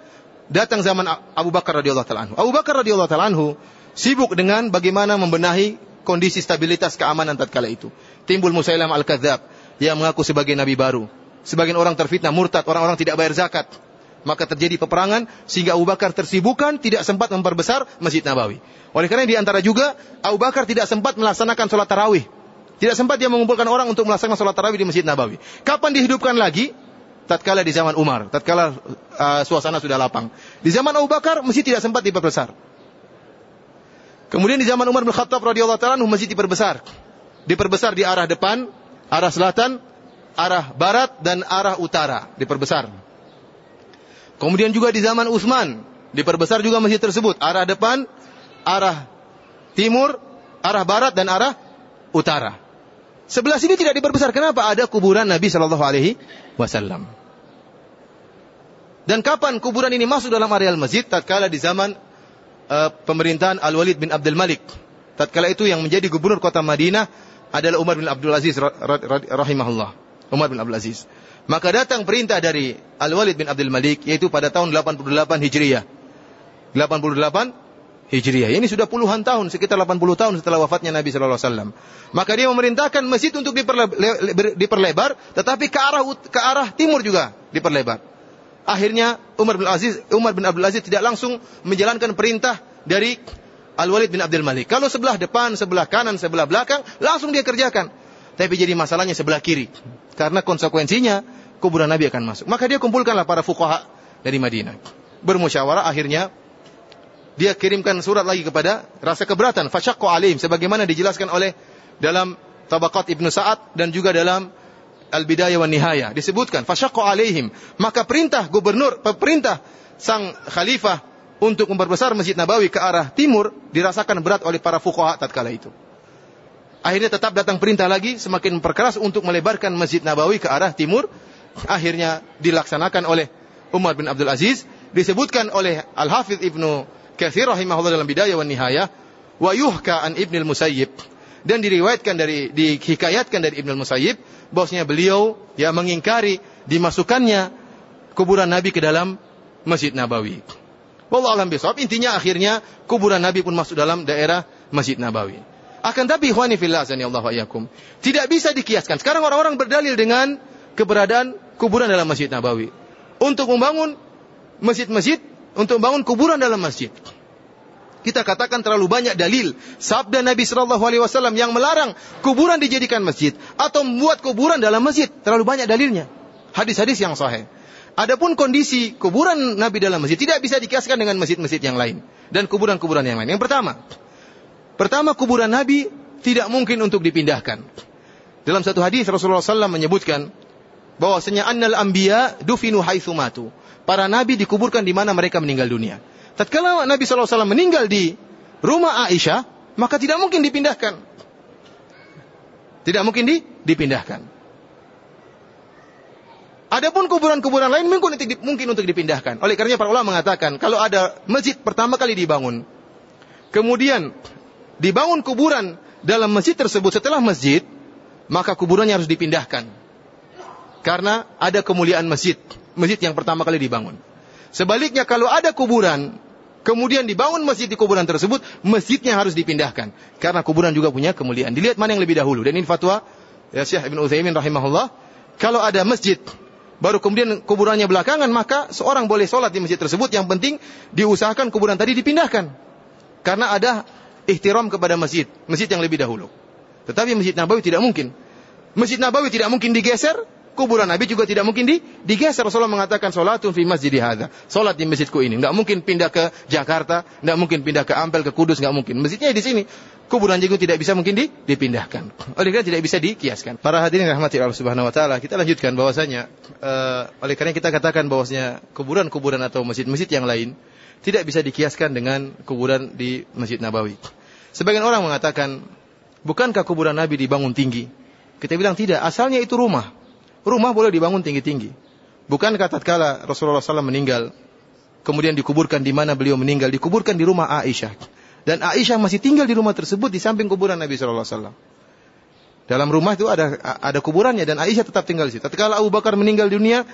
datang zaman Abu Bakar radhiyallahu taala anhu. Abu Bakar radhiyallahu taala anhu sibuk dengan bagaimana membenahi kondisi stabilitas keamanan tatkala itu. Timbul Musailam al-Kadzab yang mengaku sebagai nabi baru. Sebagian orang terfitnah murtad, orang-orang tidak bayar zakat maka terjadi peperangan sehingga Abu Bakar tersibukan tidak sempat memperbesar Masjid Nabawi. Oleh karena di antara juga Abu Bakar tidak sempat melaksanakan sholat tarawih. Tidak sempat dia mengumpulkan orang untuk melaksanakan sholat tarawih di Masjid Nabawi. Kapan dihidupkan lagi? Tatkala di zaman Umar, tatkala uh, suasana sudah lapang. Di zaman Abu Bakar masjid tidak sempat diperbesar. Kemudian di zaman Umar bin Khattab radhiyallahu taala masjid diperbesar. Diperbesar di arah depan, arah selatan, arah barat dan arah utara diperbesar. Kemudian juga di zaman Utsman diperbesar juga masjid tersebut, arah depan, arah timur, arah barat dan arah utara. Sebelah sini tidak diperbesar. Kenapa? Ada kuburan Nabi Shallallahu Alaihi Wasallam. Dan kapan kuburan ini masuk dalam areal masjid? Tatkala di zaman uh, pemerintahan Al Walid bin Abdul Malik. Tatkala itu yang menjadi gubernur kota Madinah adalah Umar bin Abdul Aziz rahimahullah. Umar bin Abdul Aziz. Maka datang perintah dari Al-Walid bin Abdul Malik yaitu pada tahun 88 Hijriah. 88 Hijriah. Ini sudah puluhan tahun, sekitar 80 tahun setelah wafatnya Nabi sallallahu alaihi wasallam. Maka dia memerintahkan masjid untuk diperlebar, tetapi ke arah ke arah timur juga diperlebar. Akhirnya Umar bin Aziz Umar bin Abdul Aziz tidak langsung menjalankan perintah dari Al-Walid bin Abdul Malik. Kalau sebelah depan, sebelah kanan, sebelah belakang, langsung dia kerjakan. tapi jadi masalahnya sebelah kiri. Karena konsekuensinya kuburan Nabi akan masuk. Maka dia kumpulkanlah para fuqaha dari Madinah. Bermusyawarah akhirnya dia kirimkan surat lagi kepada rasa keberatan fasyaqqa alaihim sebagaimana dijelaskan oleh dalam Tabaqat Ibnu Sa'ad dan juga dalam Al-Bidayah wan Nihayah disebutkan fasyaqqa alaihim maka perintah gubernur perintah sang khalifah untuk memperbesar Masjid Nabawi ke arah timur dirasakan berat oleh para fuqaha tatkala itu. Akhirnya tetap datang perintah lagi semakin memperkeras untuk melebarkan Masjid Nabawi ke arah timur. Akhirnya dilaksanakan oleh Umar bin Abdul Aziz disebutkan oleh Al-Hafidh Ibnu Katsir rahimahullah dalam Bidayah wan Nihayah wa yuhka an Ibnu Musayyib dan diriwayatkan dari dihikayatkan dari Ibnu Musayyib bahwasanya beliau ya mengingkari dimasukkannya kuburan Nabi ke dalam Masjid Nabawi. Wallahu alam bisawab. Intinya akhirnya kuburan Nabi pun masuk dalam daerah Masjid Nabawi. Akan tapi ikhwani fillah Allah wa yakum. Tidak bisa dikiaskan. Sekarang orang-orang berdalil dengan keberadaan kuburan dalam Masjid Nabawi. Untuk membangun masjid-masjid untuk membangun kuburan dalam masjid. Kita katakan terlalu banyak dalil sabda Nabi Shallallahu Alaihi Wasallam yang melarang kuburan dijadikan masjid atau membuat kuburan dalam masjid. Terlalu banyak dalilnya. Hadis-hadis yang sahih. Adapun kondisi kuburan Nabi dalam masjid tidak bisa dikiaskan dengan masjid-masjid yang lain dan kuburan-kuburan yang lain. Yang pertama, pertama kuburan Nabi tidak mungkin untuk dipindahkan. Dalam satu hadis Rasulullah SAW menyebutkan bahwasanya annal anbiya dufinu haitsu matu para nabi dikuburkan di mana mereka meninggal dunia. Tatkala Nabi SAW meninggal di rumah Aisyah, maka tidak mungkin dipindahkan. Tidak mungkin di, dipindahkan. Adapun kuburan-kuburan lain mungkin untuk, mungkin untuk dipindahkan. Oleh karenanya para ulama mengatakan, kalau ada masjid pertama kali dibangun, kemudian dibangun kuburan dalam masjid tersebut setelah masjid, maka kuburannya harus dipindahkan. Karena ada kemuliaan masjid masjid yang pertama kali dibangun. Sebaliknya kalau ada kuburan, kemudian dibangun masjid di kuburan tersebut, masjidnya harus dipindahkan. Karena kuburan juga punya kemuliaan. Dilihat mana yang lebih dahulu. Dan ini fatwa ya Syekh Ibn Uthaymin rahimahullah. Kalau ada masjid, baru kemudian kuburannya belakangan, maka seorang boleh sholat di masjid tersebut. Yang penting diusahakan kuburan tadi dipindahkan. Karena ada ihtiram kepada masjid. Masjid yang lebih dahulu. Tetapi masjid Nabawi tidak mungkin. Masjid Nabawi tidak mungkin digeser, kuburan Nabi juga tidak mungkin di, digeser. Rasulullah mengatakan sholatun fi masjid hadha. Sholat di masjidku ini. Nggak mungkin pindah ke Jakarta, nggak mungkin pindah ke Ampel, ke Kudus, nggak mungkin. Masjidnya di sini. Kuburan juga tidak bisa mungkin di, dipindahkan. *laughs* Oleh karena tidak bisa dikiaskan. Para hadirin rahmati Allah Subhanahu wa taala, kita lanjutkan bahwasanya uh, oleh karena kita katakan bahwasanya kuburan-kuburan atau masjid-masjid yang lain tidak bisa dikiaskan dengan kuburan di Masjid Nabawi. Sebagian orang mengatakan, bukankah kuburan Nabi dibangun tinggi? Kita bilang tidak, asalnya itu rumah. Rumah boleh dibangun tinggi-tinggi. Bukan kata kala Rasulullah SAW meninggal, kemudian dikuburkan di mana beliau meninggal, dikuburkan di rumah Aisyah. Dan Aisyah masih tinggal di rumah tersebut di samping kuburan Nabi SAW. Dalam rumah itu ada ada kuburannya dan Aisyah tetap tinggal di situ. Tatkala Abu Bakar meninggal dunia,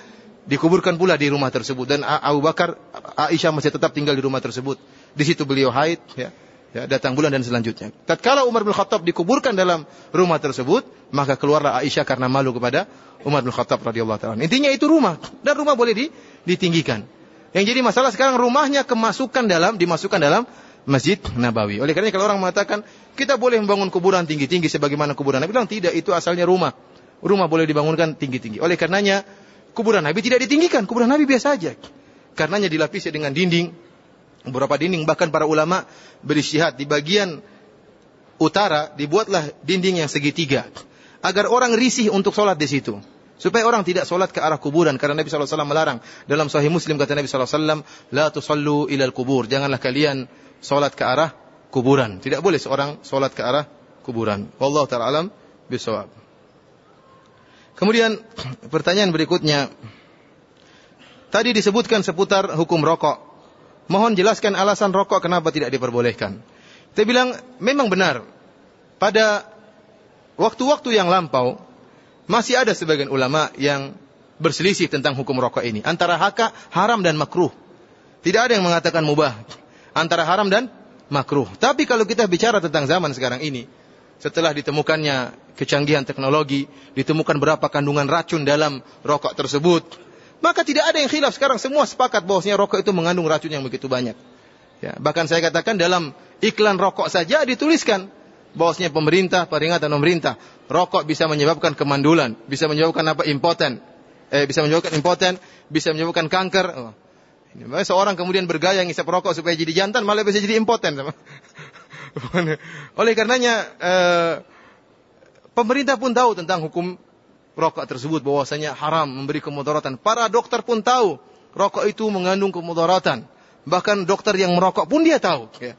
dikuburkan pula di rumah tersebut dan Abu Bakar Aisyah masih tetap tinggal di rumah tersebut. Di situ beliau haid, ya ya, datang bulan dan selanjutnya. Tatkala Umar bin Khattab dikuburkan dalam rumah tersebut, maka keluarlah Aisyah karena malu kepada Umar bin Khattab radhiyallahu taala. Intinya itu rumah dan rumah boleh di, ditinggikan. Yang jadi masalah sekarang rumahnya kemasukan dalam dimasukkan dalam Masjid Nabawi. Oleh karena kalau orang mengatakan kita boleh membangun kuburan tinggi-tinggi sebagaimana kuburan Nabi bilang tidak itu asalnya rumah. Rumah boleh dibangunkan tinggi-tinggi. Oleh karenanya kuburan Nabi tidak ditinggikan, kuburan Nabi biasa saja. Karenanya dilapisi dengan dinding beberapa dinding bahkan para ulama beristihad di bagian utara dibuatlah dinding yang segitiga. Agar orang risih untuk sholat di situ. Supaya orang tidak sholat ke arah kuburan karena Nabi SAW melarang. Dalam Sahih Muslim kata Nabi SAW la tusallu ilal kubur. Janganlah kalian sholat ke arah kuburan. Tidak boleh seorang sholat ke arah kuburan. Wallahu taala alam bisawab. Kemudian *clears throat* pertanyaan berikutnya. Tadi disebutkan seputar hukum rokok Mohon jelaskan alasan rokok kenapa tidak diperbolehkan. Kita bilang memang benar. Pada waktu-waktu yang lampau masih ada sebagian ulama yang berselisih tentang hukum rokok ini antara haka, haram dan makruh. Tidak ada yang mengatakan mubah antara haram dan makruh. Tapi kalau kita bicara tentang zaman sekarang ini, setelah ditemukannya kecanggihan teknologi, ditemukan berapa kandungan racun dalam rokok tersebut, maka tidak ada yang khilaf sekarang semua sepakat bahwasanya rokok itu mengandung racun yang begitu banyak. Ya, bahkan saya katakan dalam iklan rokok saja dituliskan bahwasanya pemerintah, peringatan pemerintah, rokok bisa menyebabkan kemandulan, bisa menyebabkan apa? impoten. Eh, bisa menyebabkan impoten, bisa menyebabkan kanker. Oh. Seorang kemudian bergaya ngisap rokok supaya jadi jantan, malah bisa jadi impoten. *laughs* Oleh karenanya, eh, pemerintah pun tahu tentang hukum rokok tersebut bahwasanya haram memberi kemudaratan. Para dokter pun tahu rokok itu mengandung kemudaratan. Bahkan dokter yang merokok pun dia tahu. Ya.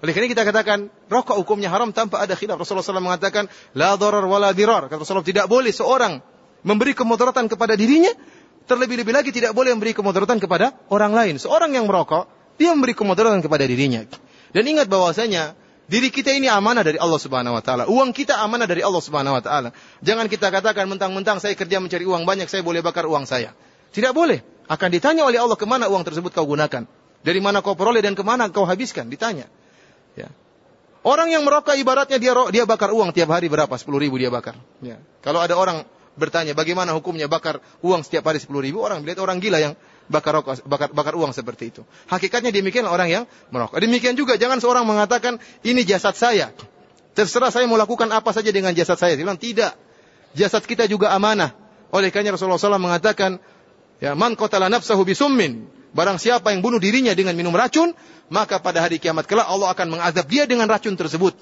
Oleh karena kita katakan rokok hukumnya haram tanpa ada khilaf. Rasulullah SAW mengatakan la darar wala dirar. Kata Rasulullah tidak boleh seorang memberi kemudaratan kepada dirinya, terlebih-lebih lagi tidak boleh memberi kemudaratan kepada orang lain. Seorang yang merokok, dia memberi kemudaratan kepada dirinya. Dan ingat bahwasanya Diri kita ini amanah dari Allah Subhanahu wa taala. Uang kita amanah dari Allah Subhanahu wa taala. Jangan kita katakan mentang-mentang saya kerja mencari uang banyak, saya boleh bakar uang saya. Tidak boleh. Akan ditanya oleh Allah ke mana uang tersebut kau gunakan. Dari mana kau peroleh dan ke mana kau habiskan. Ditanya. Ya. Orang yang merokok ibaratnya dia dia bakar uang tiap hari berapa? 10 ribu dia bakar. Ya. Kalau ada orang bertanya bagaimana hukumnya bakar uang setiap hari 10 ribu, orang melihat orang gila yang bakar rokok, bakar, bakar uang seperti itu. Hakikatnya demikian orang yang merokok. Demikian juga jangan seorang mengatakan ini jasad saya. Terserah saya mau lakukan apa saja dengan jasad saya. Dia bilang tidak. Jasad kita juga amanah. Oleh karena Rasulullah SAW mengatakan, ya man qatala nafsahu bisummin. Barang siapa yang bunuh dirinya dengan minum racun, maka pada hari kiamat kelak Allah akan mengazab dia dengan racun tersebut.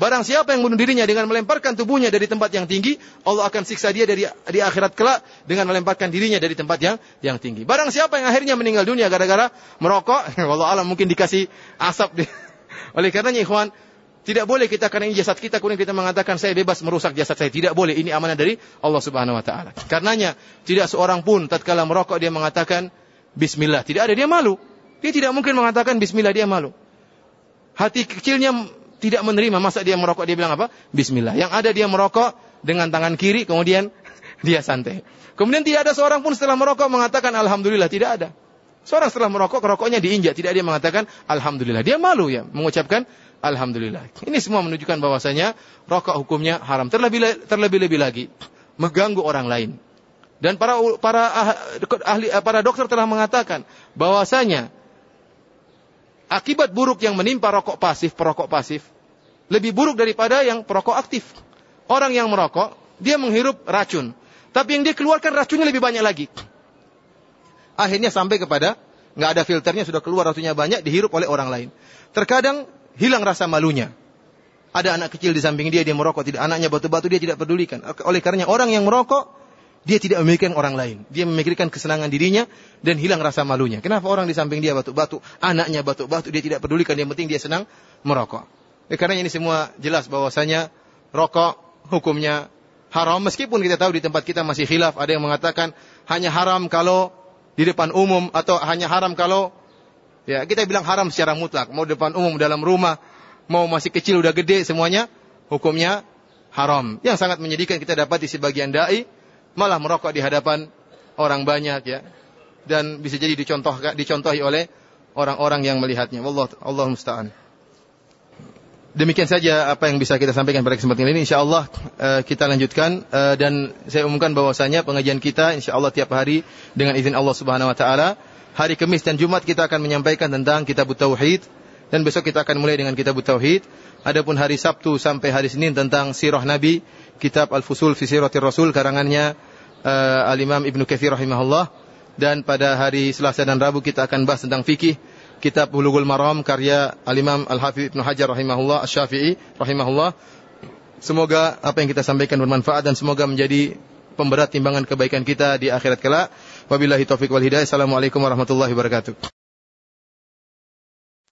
Barang siapa yang bunuh dirinya dengan melemparkan tubuhnya dari tempat yang tinggi, Allah akan siksa dia dari di akhirat kelak dengan melemparkan dirinya dari tempat yang yang tinggi. Barang siapa yang akhirnya meninggal dunia gara-gara merokok, *laughs* Allah alam mungkin dikasih asap. Di. *laughs* Oleh karenanya ikhwan, tidak boleh kita karena ini jasad kita kemudian kita mengatakan saya bebas merusak jasad saya. Tidak boleh. Ini amanah dari Allah Subhanahu wa taala. Karenanya tidak seorang pun tatkala merokok dia mengatakan bismillah. Tidak ada dia malu. Dia tidak mungkin mengatakan bismillah dia malu. Hati kecilnya tidak menerima masa dia merokok dia bilang apa? Bismillah. Yang ada dia merokok dengan tangan kiri kemudian *laughs* dia santai. Kemudian tidak ada seorang pun setelah merokok mengatakan alhamdulillah, tidak ada. Seorang setelah merokok rokoknya diinjak, tidak dia mengatakan alhamdulillah. Dia malu ya mengucapkan alhamdulillah. Ini semua menunjukkan bahwasanya rokok hukumnya haram. Terlebih terlebih lebih lagi mengganggu orang lain. Dan para para ah, ahli para dokter telah mengatakan bahwasanya akibat buruk yang menimpa rokok pasif, perokok pasif, lebih buruk daripada yang perokok aktif. Orang yang merokok, dia menghirup racun. Tapi yang dia keluarkan racunnya lebih banyak lagi. Akhirnya sampai kepada, nggak ada filternya, sudah keluar racunnya banyak, dihirup oleh orang lain. Terkadang hilang rasa malunya. Ada anak kecil di samping dia, dia merokok, tidak anaknya batu-batu, dia tidak pedulikan. Oleh karenanya orang yang merokok, dia tidak memikirkan orang lain. Dia memikirkan kesenangan dirinya dan hilang rasa malunya. Kenapa orang di samping dia batuk-batuk, anaknya batuk-batuk, dia tidak pedulikan, yang penting dia senang merokok. Ya, karena ini semua jelas bahwasanya rokok hukumnya haram meskipun kita tahu di tempat kita masih khilaf, ada yang mengatakan hanya haram kalau di depan umum atau hanya haram kalau ya kita bilang haram secara mutlak, mau depan umum dalam rumah, mau masih kecil udah gede semuanya hukumnya haram. Yang sangat menyedihkan kita dapat di sebagian dai malah merokok di hadapan orang banyak ya dan bisa jadi dicontoh dicontohi oleh orang-orang yang melihatnya. Allah Allah musta'an. Demikian saja apa yang bisa kita sampaikan pada kesempatan ini. Insya Allah uh, kita lanjutkan uh, dan saya umumkan bahwasanya pengajian kita insya Allah tiap hari dengan izin Allah Subhanahu Wa Taala. Hari Kamis dan Jumat kita akan menyampaikan tentang Kitab Tauhid dan besok kita akan mulai dengan Kitab Tauhid. Adapun hari Sabtu sampai hari Senin tentang Sirah Nabi kitab Al-Fusul fi Siratir Rasul karangannya uh, Al-Imam Ibnu Katsir rahimahullah. Dan pada hari Selasa dan Rabu kita akan bahas tentang fikih kitab Bulughul Maram karya Al-Imam Al-Hafidz Ibnu Hajar rahimahullah Asy-Syafi'i rahimahullah. Semoga apa yang kita sampaikan bermanfaat dan semoga menjadi pemberat timbangan kebaikan kita di akhirat kelak. Wabillahi taufik wal hidayah. Assalamualaikum warahmatullahi wabarakatuh